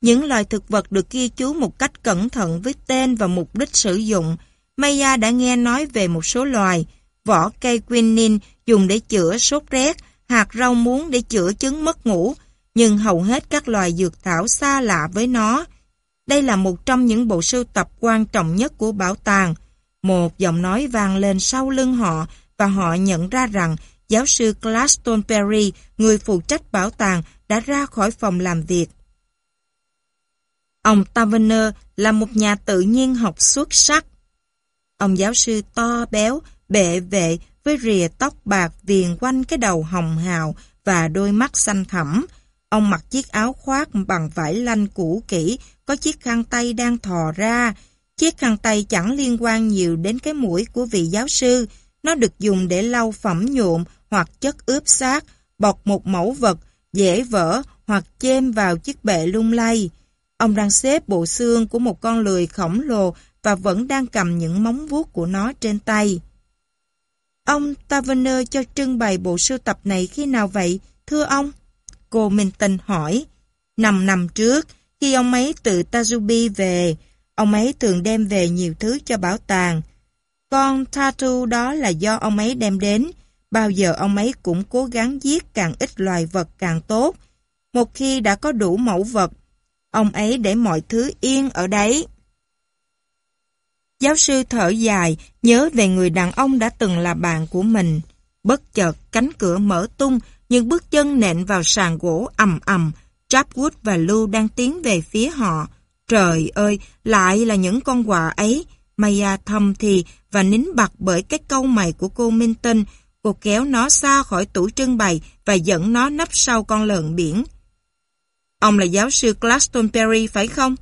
những loài thực vật được ghi chú một cách cẩn thận với tên và mục đích sử dụng. Maya đã nghe nói về một số loài, vỏ cây quinin dùng để chữa sốt rét, hạt rau muống để chữa chứng mất ngủ, nhưng hầu hết các loài dược thảo xa lạ với nó. Đây là một trong những bộ sưu tập quan trọng nhất của bảo tàng. Một giọng nói vang lên sau lưng họ và họ nhận ra rằng giáo sư claston Perry, người phụ trách bảo tàng, đã ra khỏi phòng làm việc. Ông Taverner là một nhà tự nhiên học xuất sắc. Ông giáo sư to béo, bệ vệ với rìa tóc bạc viền quanh cái đầu hồng hào và đôi mắt xanh thẳm. Ông mặc chiếc áo khoác bằng vải lanh cũ kỹ, có chiếc khăn tay đang thò ra. Chiếc khăn tay chẳng liên quan nhiều đến cái mũi của vị giáo sư, nó được dùng để lau phẩm nhuộm hoặc chất ướp xác, bọc một mẫu vật, dễ vỡ hoặc chêm vào chiếc bệ lung lay. Ông đang xếp bộ xương của một con lười khổng lồ và vẫn đang cầm những móng vuốt của nó trên tay. Ông Taverner cho trưng bày bộ sưu tập này khi nào vậy, thưa ông? Cô Minh Tinh hỏi. Năm năm trước, khi ông ấy từ Tazubi về, ông ấy thường đem về nhiều thứ cho bảo tàng. Con tattoo đó là do ông ấy đem đến. Bao giờ ông ấy cũng cố gắng giết càng ít loài vật càng tốt. Một khi đã có đủ mẫu vật, ông ấy để mọi thứ yên ở đấy. Giáo sư thở dài, nhớ về người đàn ông đã từng là bạn của mình. Bất chợt, cánh cửa mở tung, những bước chân nện vào sàn gỗ ầm ầm. Chapwood và Lưu đang tiến về phía họ. Trời ơi, lại là những con quạ ấy. Maya thầm thì và nín bặt bởi cái câu mày của cô Minh Cô kéo nó xa khỏi tủ trưng bày và dẫn nó nấp sau con lợn biển. Ông là giáo sư Claston Perry phải không?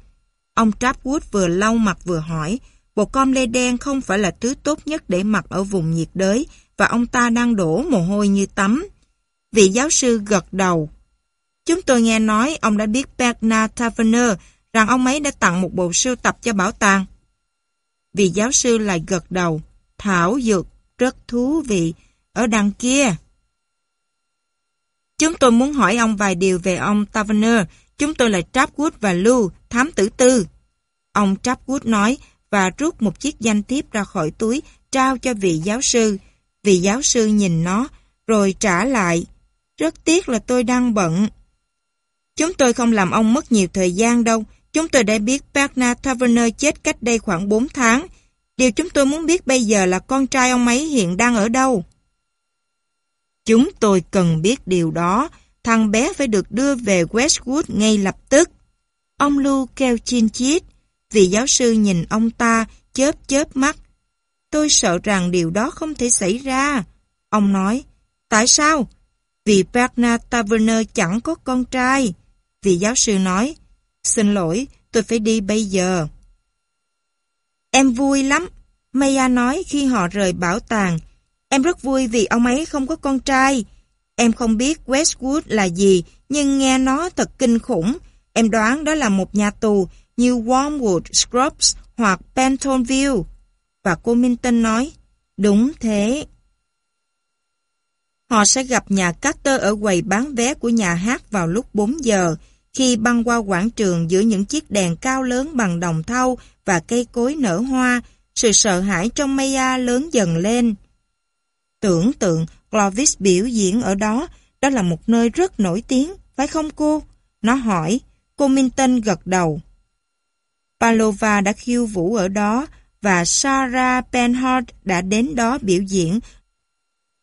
Ông Trapwood vừa lau mặt vừa hỏi. Bộ com lê đen không phải là thứ tốt nhất để mặc ở vùng nhiệt đới và ông ta đang đổ mồ hôi như tắm. Vị giáo sư gật đầu. Chúng tôi nghe nói ông đã biết Bernard Taverner rằng ông ấy đã tặng một bộ sưu tập cho bảo tàng. Vị giáo sư lại gật đầu. Thảo dược rất thú vị. Ở đằng kia. Chúng tôi muốn hỏi ông vài điều về ông Taverner. Chúng tôi là Trapwood và Lou, thám tử tư. Ông Trapwood nói và rút một chiếc danh thiếp ra khỏi túi trao cho vị giáo sư. Vị giáo sư nhìn nó rồi trả lại. Rất tiếc là tôi đang bận. Chúng tôi không làm ông mất nhiều thời gian đâu. Chúng tôi đã biết Bernard Taverner chết cách đây khoảng 4 tháng. Điều chúng tôi muốn biết bây giờ là con trai ông ấy hiện đang ở đâu. Chúng tôi cần biết điều đó. Thằng bé phải được đưa về Westwood ngay lập tức. Ông Lu kêu chin chít. Vị giáo sư nhìn ông ta chớp chớp mắt. Tôi sợ rằng điều đó không thể xảy ra. Ông nói, tại sao? Vì Bernard Taverner chẳng có con trai. Vị giáo sư nói, Xin lỗi, tôi phải đi bây giờ. Em vui lắm, Maya nói khi họ rời bảo tàng. Em rất vui vì ông ấy không có con trai. Em không biết Westwood là gì, nhưng nghe nó thật kinh khủng. Em đoán đó là một nhà tù như Wormwood, Scrubs hoặc Pentonville. Và cô Minton nói, đúng thế. Họ sẽ gặp nhà Carter ở quầy bán vé của nhà hát vào lúc 4 giờ. Khi băng qua quảng trường giữa những chiếc đèn cao lớn bằng đồng thau và cây cối nở hoa, sự sợ hãi trong Maya lớn dần lên. Tưởng tượng Clovis biểu diễn ở đó, đó là một nơi rất nổi tiếng, phải không cô? Nó hỏi, cô Minton gật đầu. Palova đã khiêu vũ ở đó và Sarah Penhard đã đến đó biểu diễn.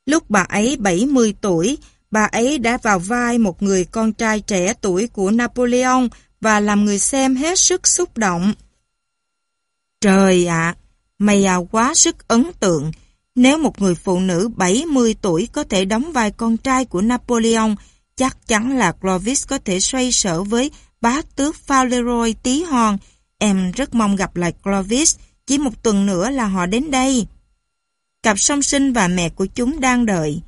Lúc bà ấy 70 tuổi, bà ấy đã vào vai một người con trai trẻ tuổi của Napoleon và làm người xem hết sức xúc động. Trời ạ, mày à quá sức ấn tượng. Nếu một người phụ nữ 70 tuổi có thể đóng vai con trai của Napoleon, chắc chắn là Clovis có thể xoay sở với bá tước Fauleroy tí hon. Em rất mong gặp lại Clovis, chỉ một tuần nữa là họ đến đây. Cặp song sinh và mẹ của chúng đang đợi.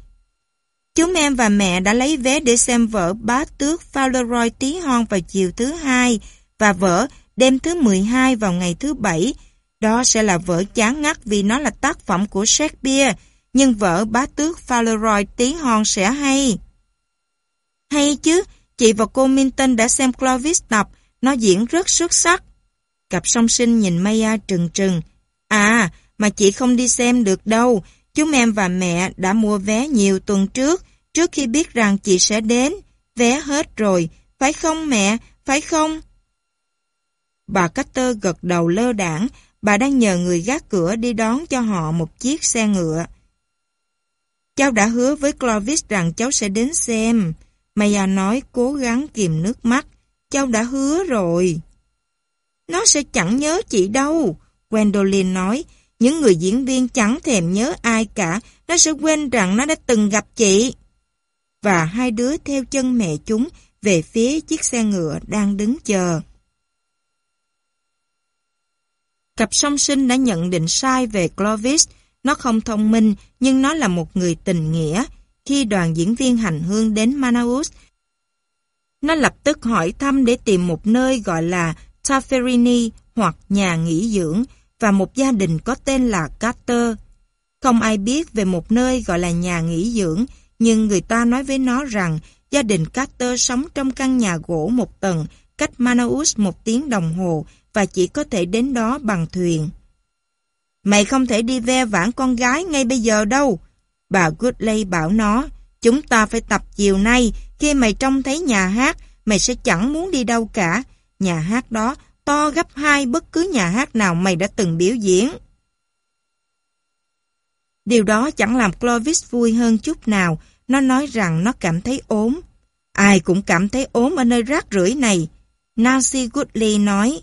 Chúng em và mẹ đã lấy vé để xem vở Bá Tước Fauleroy Tí Hon vào chiều thứ hai và vở Đêm thứ 12 vào ngày thứ bảy. Đó sẽ là vở chán ngắt vì nó là tác phẩm của Shakespeare, nhưng vở Bá Tước Fauleroy Tí Hon sẽ hay. Hay chứ, chị và cô Minton đã xem Clovis tập, nó diễn rất xuất sắc. Cặp song sinh nhìn Maya trừng trừng. À, mà chị không đi xem được đâu, Chúng em và mẹ đã mua vé nhiều tuần trước, trước khi biết rằng chị sẽ đến. Vé hết rồi, phải không mẹ, phải không? Bà Carter gật đầu lơ đảng, bà đang nhờ người gác cửa đi đón cho họ một chiếc xe ngựa. Cháu đã hứa với Clovis rằng cháu sẽ đến xem. Maya nói cố gắng kìm nước mắt. Cháu đã hứa rồi. Nó sẽ chẳng nhớ chị đâu, Gwendolyn nói, những người diễn viên chẳng thèm nhớ ai cả, nó sẽ quên rằng nó đã từng gặp chị. Và hai đứa theo chân mẹ chúng về phía chiếc xe ngựa đang đứng chờ. Cặp song sinh đã nhận định sai về Clovis. Nó không thông minh, nhưng nó là một người tình nghĩa. Khi đoàn diễn viên hành hương đến Manaus, nó lập tức hỏi thăm để tìm một nơi gọi là Taferini hoặc nhà nghỉ dưỡng, và một gia đình có tên là Carter. Không ai biết về một nơi gọi là nhà nghỉ dưỡng, nhưng người ta nói với nó rằng gia đình Carter sống trong căn nhà gỗ một tầng, cách Manaus một tiếng đồng hồ và chỉ có thể đến đó bằng thuyền. Mày không thể đi ve vãn con gái ngay bây giờ đâu. Bà Goodley bảo nó, chúng ta phải tập chiều nay, khi mày trông thấy nhà hát, mày sẽ chẳng muốn đi đâu cả. Nhà hát đó to gấp hai bất cứ nhà hát nào mày đã từng biểu diễn. Điều đó chẳng làm Clovis vui hơn chút nào. Nó nói rằng nó cảm thấy ốm. Ai cũng cảm thấy ốm ở nơi rác rưởi này. Nancy Goodley nói.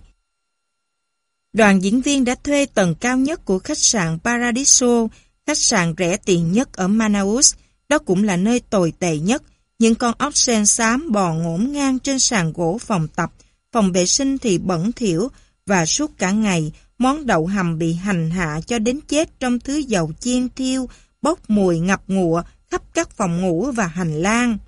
Đoàn diễn viên đã thuê tầng cao nhất của khách sạn Paradiso, khách sạn rẻ tiền nhất ở Manaus. Đó cũng là nơi tồi tệ nhất. Những con ốc sen xám bò ngổn ngang trên sàn gỗ phòng tập phòng vệ sinh thì bẩn thỉu và suốt cả ngày món đậu hầm bị hành hạ cho đến chết trong thứ dầu chiên thiêu, bốc mùi ngập ngụa khắp các phòng ngủ và hành lang.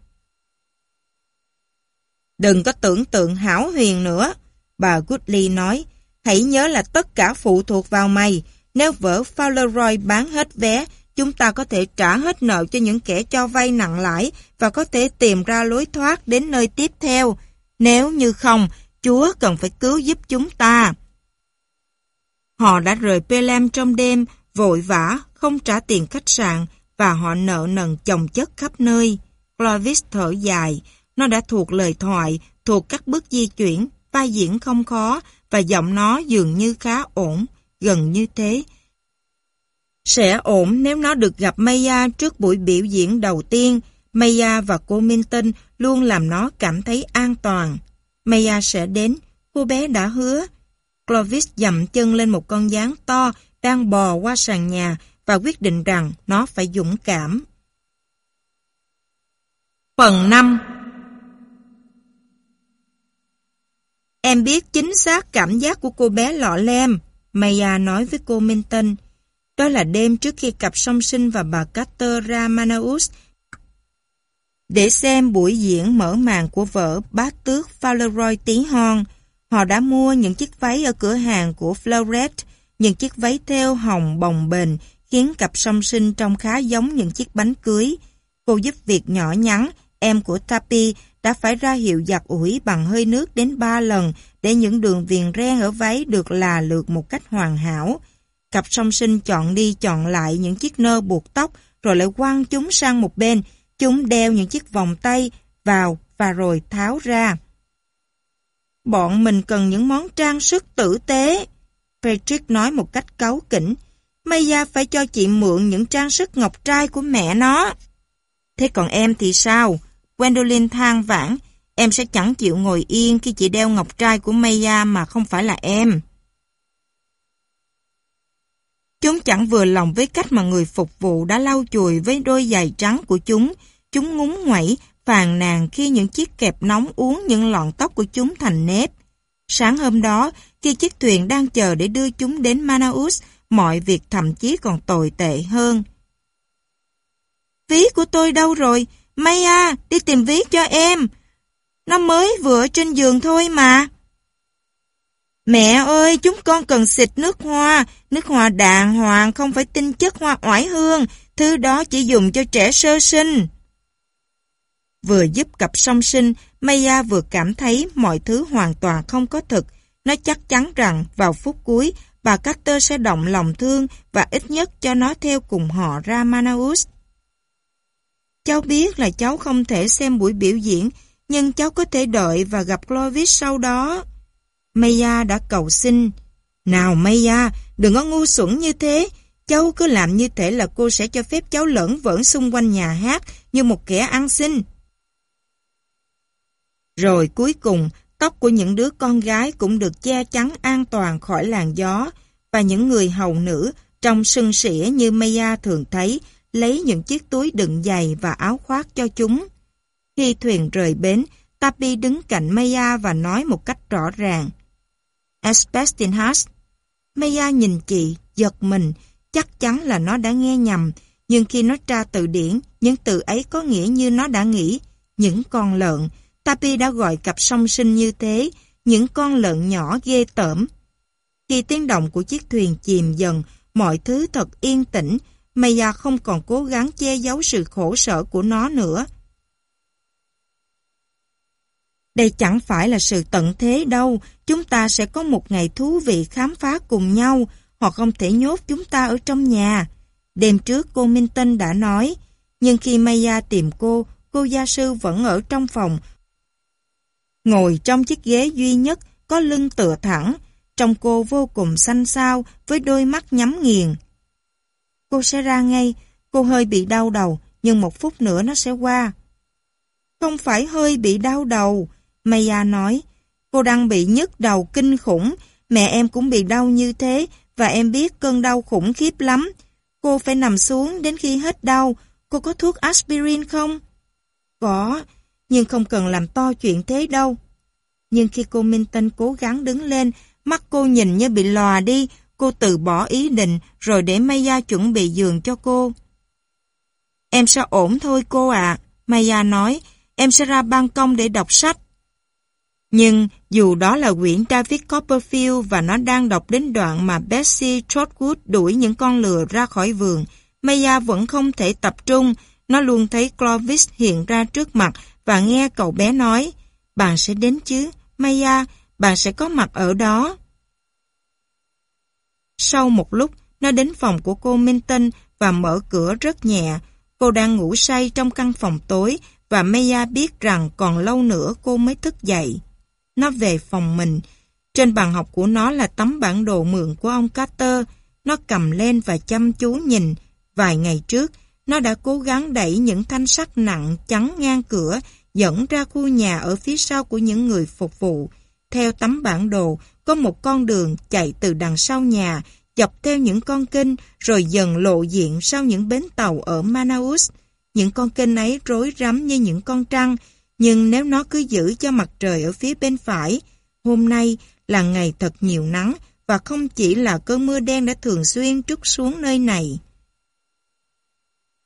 Đừng có tưởng tượng hảo huyền nữa, bà Goodley nói, hãy nhớ là tất cả phụ thuộc vào mày, nếu vỡ Fowleroy bán hết vé, chúng ta có thể trả hết nợ cho những kẻ cho vay nặng lãi và có thể tìm ra lối thoát đến nơi tiếp theo. Nếu như không, Chúa cần phải cứu giúp chúng ta. Họ đã rời Pelem trong đêm, vội vã, không trả tiền khách sạn và họ nợ nần chồng chất khắp nơi. Clovis thở dài, nó đã thuộc lời thoại, thuộc các bước di chuyển, vai diễn không khó và giọng nó dường như khá ổn, gần như thế. Sẽ ổn nếu nó được gặp Maya trước buổi biểu diễn đầu tiên. Maya và cô Minton luôn làm nó cảm thấy an toàn. Maya sẽ đến, cô bé đã hứa. Clovis dậm chân lên một con gián to đang bò qua sàn nhà và quyết định rằng nó phải dũng cảm. Phần 5 Em biết chính xác cảm giác của cô bé lọ lem, Maya nói với cô Minton. Đó là đêm trước khi cặp song sinh và bà Carter ra Manaus để xem buổi diễn mở màn của vợ Bát Tước Fauleroy Tí Hon, họ đã mua những chiếc váy ở cửa hàng của Floret, những chiếc váy theo hồng bồng bềnh khiến cặp song sinh trông khá giống những chiếc bánh cưới. Cô giúp việc nhỏ nhắn, em của Tapi đã phải ra hiệu giặt ủi bằng hơi nước đến ba lần để những đường viền ren ở váy được là lượt một cách hoàn hảo. Cặp song sinh chọn đi chọn lại những chiếc nơ buộc tóc rồi lại quăng chúng sang một bên, Chúng đeo những chiếc vòng tay vào và rồi tháo ra. Bọn mình cần những món trang sức tử tế. Patrick nói một cách cáu kỉnh. Maya phải cho chị mượn những trang sức ngọc trai của mẹ nó. Thế còn em thì sao? Gwendolyn than vãn. Em sẽ chẳng chịu ngồi yên khi chị đeo ngọc trai của Maya mà không phải là em. Chúng chẳng vừa lòng với cách mà người phục vụ đã lau chùi với đôi giày trắng của chúng, Chúng ngúng ngoẩy, phàn nàn khi những chiếc kẹp nóng uống những lọn tóc của chúng thành nếp. Sáng hôm đó, khi chiếc thuyền đang chờ để đưa chúng đến Manaus, mọi việc thậm chí còn tồi tệ hơn. Ví của tôi đâu rồi? Maya, à, đi tìm ví cho em. Nó mới vừa trên giường thôi mà. Mẹ ơi, chúng con cần xịt nước hoa, nước hoa đàng hoàng, không phải tinh chất hoa oải hương, thứ đó chỉ dùng cho trẻ sơ sinh vừa giúp cặp song sinh, Maya vừa cảm thấy mọi thứ hoàn toàn không có thực. Nó chắc chắn rằng vào phút cuối, bà Carter sẽ động lòng thương và ít nhất cho nó theo cùng họ ra Manaus. Cháu biết là cháu không thể xem buổi biểu diễn, nhưng cháu có thể đợi và gặp Clovis sau đó. Maya đã cầu xin. Nào Maya, đừng có ngu xuẩn như thế. Cháu cứ làm như thế là cô sẽ cho phép cháu lẫn vẫn xung quanh nhà hát như một kẻ ăn xin. Rồi cuối cùng, tóc của những đứa con gái cũng được che chắn an toàn khỏi làn gió và những người hầu nữ trong sưng sỉa như Maya thường thấy lấy những chiếc túi đựng giày và áo khoác cho chúng. Khi thuyền rời bến, Tapi đứng cạnh Maya và nói một cách rõ ràng. Asbestinhas. Maya nhìn chị, giật mình, chắc chắn là nó đã nghe nhầm, nhưng khi nó tra từ điển, những từ ấy có nghĩa như nó đã nghĩ, những con lợn, Tapi đã gọi cặp song sinh như thế, những con lợn nhỏ ghê tởm. Khi tiếng động của chiếc thuyền chìm dần, mọi thứ thật yên tĩnh, Maya không còn cố gắng che giấu sự khổ sở của nó nữa. Đây chẳng phải là sự tận thế đâu, chúng ta sẽ có một ngày thú vị khám phá cùng nhau, họ không thể nhốt chúng ta ở trong nhà. Đêm trước cô Minh Tinh đã nói, nhưng khi Maya tìm cô, cô gia sư vẫn ở trong phòng ngồi trong chiếc ghế duy nhất có lưng tựa thẳng, trông cô vô cùng xanh xao với đôi mắt nhắm nghiền. Cô sẽ ra ngay, cô hơi bị đau đầu, nhưng một phút nữa nó sẽ qua. Không phải hơi bị đau đầu, Maya nói, cô đang bị nhức đầu kinh khủng, mẹ em cũng bị đau như thế và em biết cơn đau khủng khiếp lắm. Cô phải nằm xuống đến khi hết đau, cô có thuốc aspirin không? Có, nhưng không cần làm to chuyện thế đâu. Nhưng khi cô Minh cố gắng đứng lên, mắt cô nhìn như bị lòa đi, cô từ bỏ ý định rồi để Maya chuẩn bị giường cho cô. Em sẽ ổn thôi cô ạ. Maya nói, em sẽ ra ban công để đọc sách. Nhưng dù đó là quyển David Copperfield và nó đang đọc đến đoạn mà Bessie Trotwood đuổi những con lừa ra khỏi vườn, Maya vẫn không thể tập trung, nó luôn thấy Clovis hiện ra trước mặt và nghe cậu bé nói bạn sẽ đến chứ, Maya, bạn sẽ có mặt ở đó. Sau một lúc, nó đến phòng của cô Minton và mở cửa rất nhẹ. Cô đang ngủ say trong căn phòng tối và Maya biết rằng còn lâu nữa cô mới thức dậy. Nó về phòng mình. Trên bàn học của nó là tấm bản đồ mượn của ông Carter. Nó cầm lên và chăm chú nhìn. Vài ngày trước, nó đã cố gắng đẩy những thanh sắt nặng chắn ngang cửa dẫn ra khu nhà ở phía sau của những người phục vụ. Theo tấm bản đồ, có một con đường chạy từ đằng sau nhà, dọc theo những con kênh rồi dần lộ diện sau những bến tàu ở Manaus. Những con kênh ấy rối rắm như những con trăng, nhưng nếu nó cứ giữ cho mặt trời ở phía bên phải, hôm nay là ngày thật nhiều nắng và không chỉ là cơn mưa đen đã thường xuyên trút xuống nơi này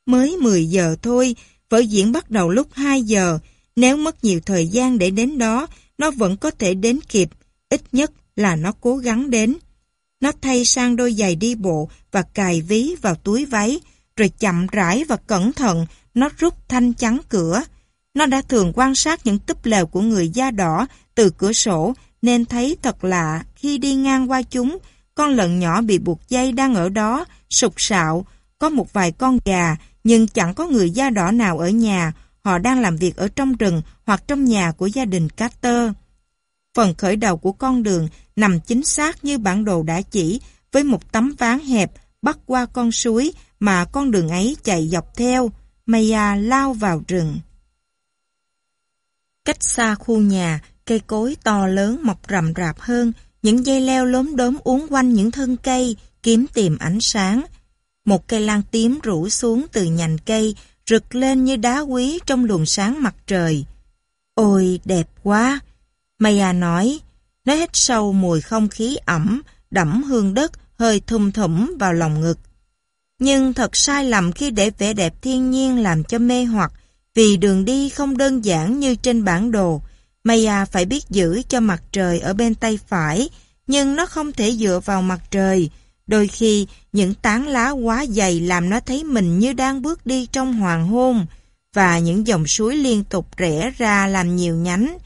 mới 10 giờ thôi, vở diễn bắt đầu lúc 2 giờ, nếu mất nhiều thời gian để đến đó, nó vẫn có thể đến kịp, ít nhất là nó cố gắng đến. Nó thay sang đôi giày đi bộ và cài ví vào túi váy, rồi chậm rãi và cẩn thận, nó rút thanh chắn cửa. Nó đã thường quan sát những túp lều của người da đỏ từ cửa sổ nên thấy thật lạ khi đi ngang qua chúng, con lợn nhỏ bị buộc dây đang ở đó, sụp sạo, có một vài con gà nhưng chẳng có người da đỏ nào ở nhà, họ đang làm việc ở trong rừng hoặc trong nhà của gia đình Carter. Phần khởi đầu của con đường nằm chính xác như bản đồ đã chỉ, với một tấm ván hẹp bắt qua con suối mà con đường ấy chạy dọc theo, Maya à, lao vào rừng. Cách xa khu nhà, cây cối to lớn mọc rậm rạp hơn, những dây leo lốm đốm uốn quanh những thân cây, kiếm tìm ánh sáng, một cây lan tím rủ xuống từ nhành cây, rực lên như đá quý trong luồng sáng mặt trời. Ôi, đẹp quá! Maya nói, nó hít sâu mùi không khí ẩm, đẫm hương đất, hơi thum thủm vào lòng ngực. Nhưng thật sai lầm khi để vẻ đẹp thiên nhiên làm cho mê hoặc, vì đường đi không đơn giản như trên bản đồ. Maya phải biết giữ cho mặt trời ở bên tay phải, nhưng nó không thể dựa vào mặt trời, Đôi khi, những tán lá quá dày làm nó thấy mình như đang bước đi trong hoàng hôn, và những dòng suối liên tục rẽ ra làm nhiều nhánh.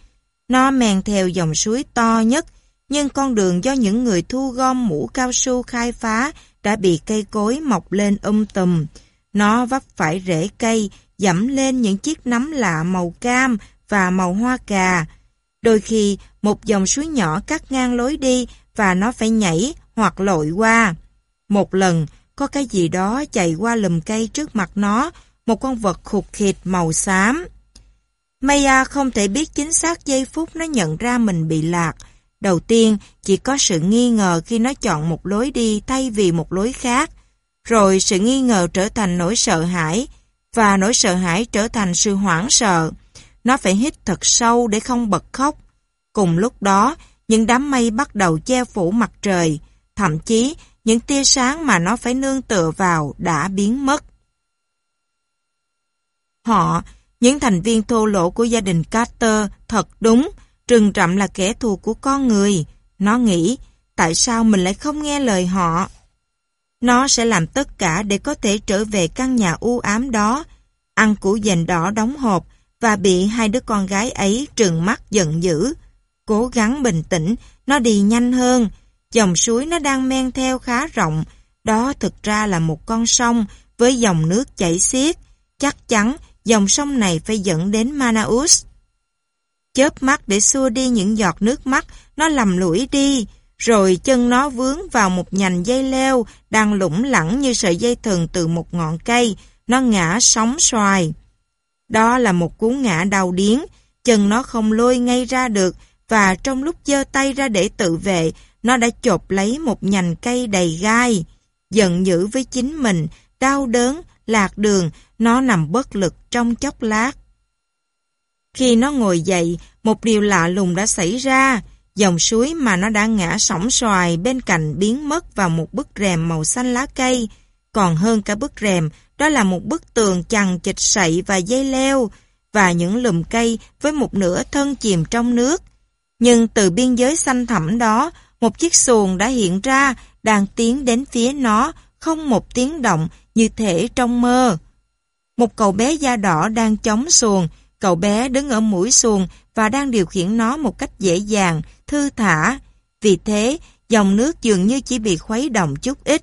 Nó mèn theo dòng suối to nhất, nhưng con đường do những người thu gom mũ cao su khai phá đã bị cây cối mọc lên um tùm. Nó vấp phải rễ cây, dẫm lên những chiếc nấm lạ màu cam và màu hoa cà. Đôi khi, một dòng suối nhỏ cắt ngang lối đi và nó phải nhảy hoặc lội qua. Một lần, có cái gì đó chạy qua lùm cây trước mặt nó, một con vật khục khịt màu xám. Maya không thể biết chính xác giây phút nó nhận ra mình bị lạc. Đầu tiên, chỉ có sự nghi ngờ khi nó chọn một lối đi thay vì một lối khác. Rồi sự nghi ngờ trở thành nỗi sợ hãi, và nỗi sợ hãi trở thành sự hoảng sợ. Nó phải hít thật sâu để không bật khóc. Cùng lúc đó, những đám mây bắt đầu che phủ mặt trời. Thậm chí, những tia sáng mà nó phải nương tựa vào đã biến mất. Họ, những thành viên thô lỗ của gia đình Carter, thật đúng, trừng rậm là kẻ thù của con người. Nó nghĩ, tại sao mình lại không nghe lời họ? Nó sẽ làm tất cả để có thể trở về căn nhà u ám đó, ăn củ dền đỏ đóng hộp và bị hai đứa con gái ấy trừng mắt giận dữ. Cố gắng bình tĩnh, nó đi nhanh hơn, Dòng suối nó đang men theo khá rộng, đó thực ra là một con sông với dòng nước chảy xiết. Chắc chắn dòng sông này phải dẫn đến Manaus. Chớp mắt để xua đi những giọt nước mắt, nó lầm lũi đi, rồi chân nó vướng vào một nhành dây leo đang lủng lẳng như sợi dây thừng từ một ngọn cây, nó ngã sóng xoài. Đó là một cú ngã đau điến, chân nó không lôi ngay ra được và trong lúc giơ tay ra để tự vệ, nó đã chộp lấy một nhành cây đầy gai. Giận dữ với chính mình, đau đớn, lạc đường, nó nằm bất lực trong chốc lát. Khi nó ngồi dậy, một điều lạ lùng đã xảy ra. Dòng suối mà nó đã ngã sóng xoài bên cạnh biến mất vào một bức rèm màu xanh lá cây. Còn hơn cả bức rèm, đó là một bức tường chằng chịch sậy và dây leo, và những lùm cây với một nửa thân chìm trong nước. Nhưng từ biên giới xanh thẳm đó, một chiếc xuồng đã hiện ra, đang tiến đến phía nó, không một tiếng động như thể trong mơ. Một cậu bé da đỏ đang chống xuồng, cậu bé đứng ở mũi xuồng và đang điều khiển nó một cách dễ dàng, thư thả. Vì thế, dòng nước dường như chỉ bị khuấy động chút ít.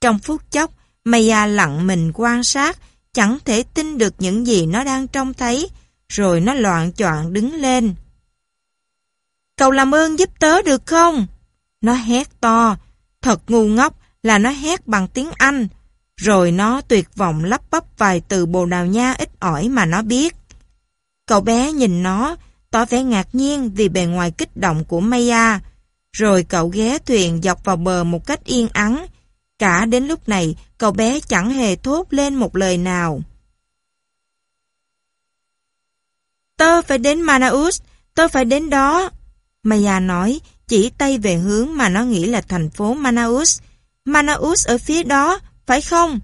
Trong phút chốc, Maya lặng mình quan sát, chẳng thể tin được những gì nó đang trông thấy, rồi nó loạn choạng đứng lên. Cậu làm ơn giúp tớ được không? Nó hét to, thật ngu ngốc là nó hét bằng tiếng Anh. Rồi nó tuyệt vọng lắp bắp vài từ Bồ Đào Nha ít ỏi mà nó biết. Cậu bé nhìn nó, tỏ vẻ ngạc nhiên vì bề ngoài kích động của Maya. Rồi cậu ghé thuyền dọc vào bờ một cách yên ắng. Cả đến lúc này, cậu bé chẳng hề thốt lên một lời nào. Tớ phải đến Manaus, tớ phải đến đó. Maya nói, chỉ tay về hướng mà nó nghĩ là thành phố Manaus. Manaus ở phía đó, phải không?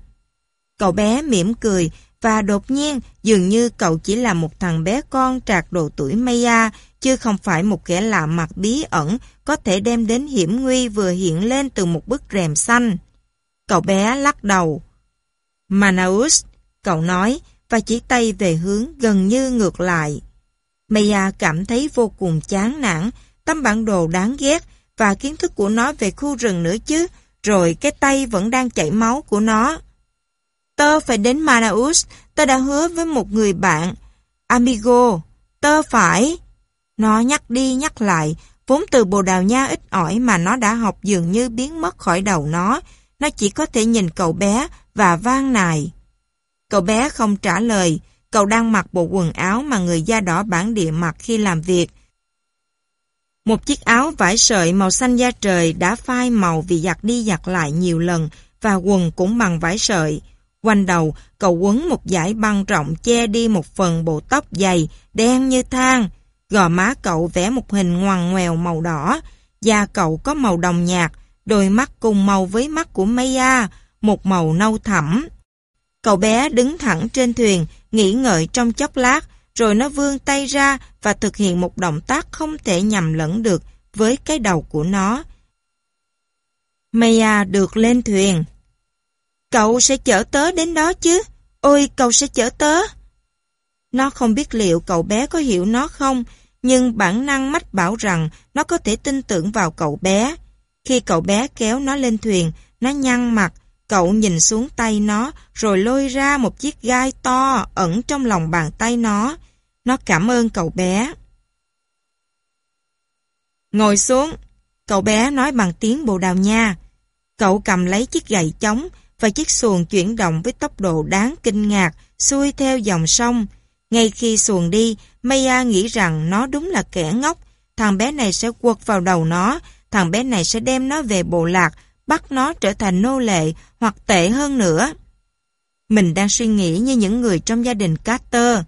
Cậu bé mỉm cười và đột nhiên dường như cậu chỉ là một thằng bé con trạc độ tuổi Maya, chứ không phải một kẻ lạ mặt bí ẩn có thể đem đến hiểm nguy vừa hiện lên từ một bức rèm xanh. Cậu bé lắc đầu. Manaus, cậu nói, và chỉ tay về hướng gần như ngược lại. Maya cảm thấy vô cùng chán nản tấm bản đồ đáng ghét và kiến thức của nó về khu rừng nữa chứ, rồi cái tay vẫn đang chảy máu của nó. Tơ phải đến Manaus, Tơ đã hứa với một người bạn, Amigo, Tơ phải. Nó nhắc đi nhắc lại, vốn từ Bồ Đào Nha ít ỏi mà nó đã học dường như biến mất khỏi đầu nó, nó chỉ có thể nhìn cậu bé và vang nài. Cậu bé không trả lời, cậu đang mặc bộ quần áo mà người da đỏ bản địa mặc khi làm việc, một chiếc áo vải sợi màu xanh da trời đã phai màu vì giặt đi giặt lại nhiều lần và quần cũng bằng vải sợi. Quanh đầu, cậu quấn một dải băng rộng che đi một phần bộ tóc dày, đen như than. Gò má cậu vẽ một hình ngoằn ngoèo màu đỏ. Da cậu có màu đồng nhạt, đôi mắt cùng màu với mắt của Maya, một màu nâu thẳm. Cậu bé đứng thẳng trên thuyền, nghĩ ngợi trong chốc lát, rồi nó vươn tay ra và thực hiện một động tác không thể nhầm lẫn được với cái đầu của nó. Maya được lên thuyền. Cậu sẽ chở tớ đến đó chứ? Ôi, cậu sẽ chở tớ. Nó không biết liệu cậu bé có hiểu nó không, nhưng bản năng mách bảo rằng nó có thể tin tưởng vào cậu bé. Khi cậu bé kéo nó lên thuyền, nó nhăn mặt Cậu nhìn xuống tay nó rồi lôi ra một chiếc gai to ẩn trong lòng bàn tay nó. Nó cảm ơn cậu bé. Ngồi xuống, cậu bé nói bằng tiếng Bồ Đào Nha. Cậu cầm lấy chiếc gậy chống và chiếc xuồng chuyển động với tốc độ đáng kinh ngạc xuôi theo dòng sông. Ngay khi xuồng đi, Maya nghĩ rằng nó đúng là kẻ ngốc. Thằng bé này sẽ quật vào đầu nó, thằng bé này sẽ đem nó về bộ lạc bắt nó trở thành nô lệ hoặc tệ hơn nữa. Mình đang suy nghĩ như những người trong gia đình Carter.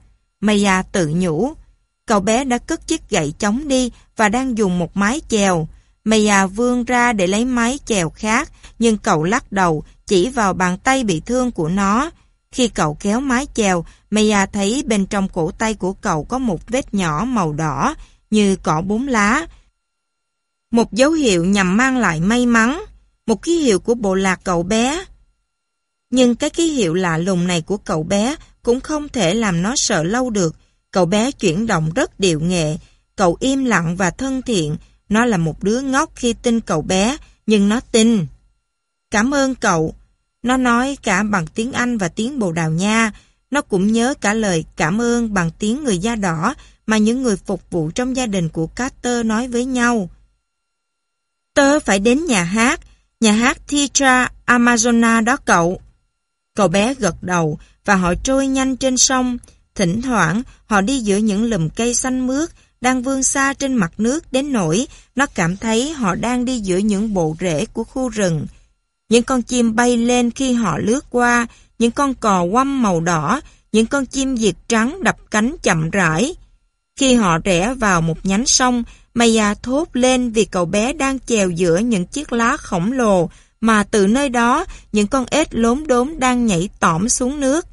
Maya tự nhủ. Cậu bé đã cất chiếc gậy chống đi và đang dùng một mái chèo. Maya vươn ra để lấy mái chèo khác, nhưng cậu lắc đầu chỉ vào bàn tay bị thương của nó. Khi cậu kéo mái chèo, Maya thấy bên trong cổ tay của cậu có một vết nhỏ màu đỏ như cỏ bốn lá. Một dấu hiệu nhằm mang lại may mắn một ký hiệu của bộ lạc cậu bé. Nhưng cái ký hiệu lạ lùng này của cậu bé cũng không thể làm nó sợ lâu được. Cậu bé chuyển động rất điệu nghệ, cậu im lặng và thân thiện. Nó là một đứa ngốc khi tin cậu bé, nhưng nó tin. Cảm ơn cậu. Nó nói cả bằng tiếng Anh và tiếng Bồ Đào Nha. Nó cũng nhớ cả lời cảm ơn bằng tiếng người da đỏ mà những người phục vụ trong gia đình của Carter nói với nhau. Tớ phải đến nhà hát, Nhà hát Titra Amazona đó cậu. Cậu bé gật đầu và họ trôi nhanh trên sông. Thỉnh thoảng, họ đi giữa những lùm cây xanh mướt đang vươn xa trên mặt nước đến nỗi nó cảm thấy họ đang đi giữa những bộ rễ của khu rừng. Những con chim bay lên khi họ lướt qua, những con cò quăm màu đỏ, những con chim diệt trắng đập cánh chậm rãi. Khi họ rẽ vào một nhánh sông, Maya thốt lên vì cậu bé đang chèo giữa những chiếc lá khổng lồ mà từ nơi đó những con ếch lốm đốm đang nhảy tỏm xuống nước.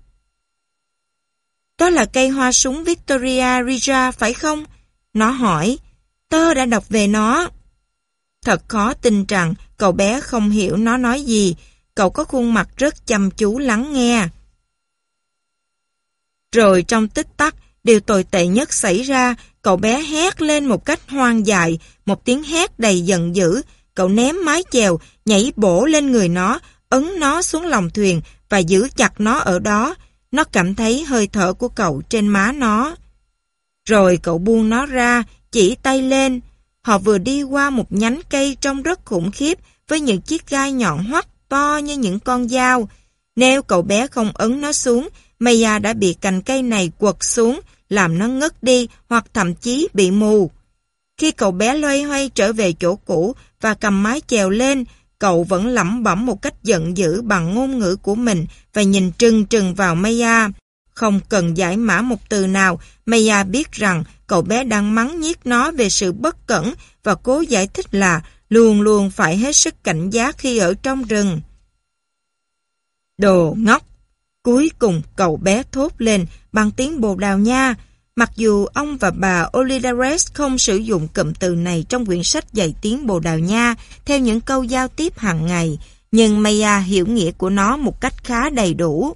Đó là cây hoa súng Victoria Rija phải không? Nó hỏi. Tơ đã đọc về nó. Thật khó tin rằng cậu bé không hiểu nó nói gì. Cậu có khuôn mặt rất chăm chú lắng nghe. Rồi trong tích tắc, Điều tồi tệ nhất xảy ra, cậu bé hét lên một cách hoang dại, một tiếng hét đầy giận dữ. Cậu ném mái chèo, nhảy bổ lên người nó, ấn nó xuống lòng thuyền và giữ chặt nó ở đó. Nó cảm thấy hơi thở của cậu trên má nó. Rồi cậu buông nó ra, chỉ tay lên. Họ vừa đi qua một nhánh cây trông rất khủng khiếp với những chiếc gai nhọn hoắt to như những con dao. Nếu cậu bé không ấn nó xuống Maya đã bị cành cây này quật xuống, làm nó ngất đi hoặc thậm chí bị mù. Khi cậu bé loay hoay trở về chỗ cũ và cầm mái chèo lên, cậu vẫn lẩm bẩm một cách giận dữ bằng ngôn ngữ của mình và nhìn trừng trừng vào Maya. Không cần giải mã một từ nào, Maya biết rằng cậu bé đang mắng nhiếc nó về sự bất cẩn và cố giải thích là luôn luôn phải hết sức cảnh giác khi ở trong rừng. Đồ ngốc! Cuối cùng cậu bé thốt lên bằng tiếng Bồ Đào Nha. Mặc dù ông và bà Olidares không sử dụng cụm từ này trong quyển sách dạy tiếng Bồ Đào Nha theo những câu giao tiếp hàng ngày, nhưng Maya hiểu nghĩa của nó một cách khá đầy đủ.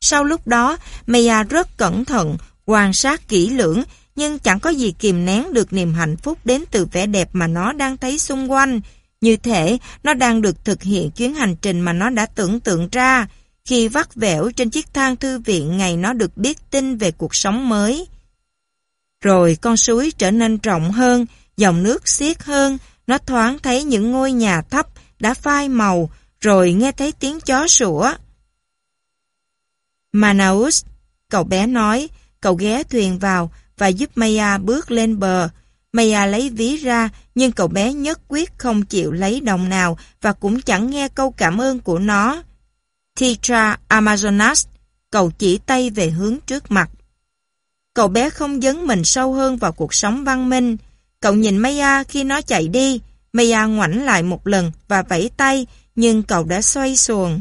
Sau lúc đó, Maya rất cẩn thận, quan sát kỹ lưỡng, nhưng chẳng có gì kìm nén được niềm hạnh phúc đến từ vẻ đẹp mà nó đang thấy xung quanh. Như thể nó đang được thực hiện chuyến hành trình mà nó đã tưởng tượng ra khi vắt vẻo trên chiếc thang thư viện ngày nó được biết tin về cuộc sống mới. Rồi con suối trở nên rộng hơn, dòng nước xiết hơn, nó thoáng thấy những ngôi nhà thấp đã phai màu, rồi nghe thấy tiếng chó sủa. Manaus, cậu bé nói, cậu ghé thuyền vào và giúp Maya bước lên bờ. Maya lấy ví ra, nhưng cậu bé nhất quyết không chịu lấy đồng nào và cũng chẳng nghe câu cảm ơn của nó. Titra Amazonas, cậu chỉ tay về hướng trước mặt. Cậu bé không dấn mình sâu hơn vào cuộc sống văn minh. Cậu nhìn Maya khi nó chạy đi. Maya ngoảnh lại một lần và vẫy tay, nhưng cậu đã xoay xuồng.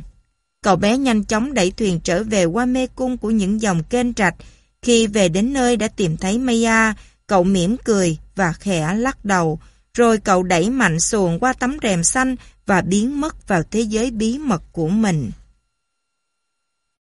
Cậu bé nhanh chóng đẩy thuyền trở về qua mê cung của những dòng kênh rạch Khi về đến nơi đã tìm thấy Maya, cậu mỉm cười và khẽ lắc đầu. Rồi cậu đẩy mạnh xuồng qua tấm rèm xanh và biến mất vào thế giới bí mật của mình.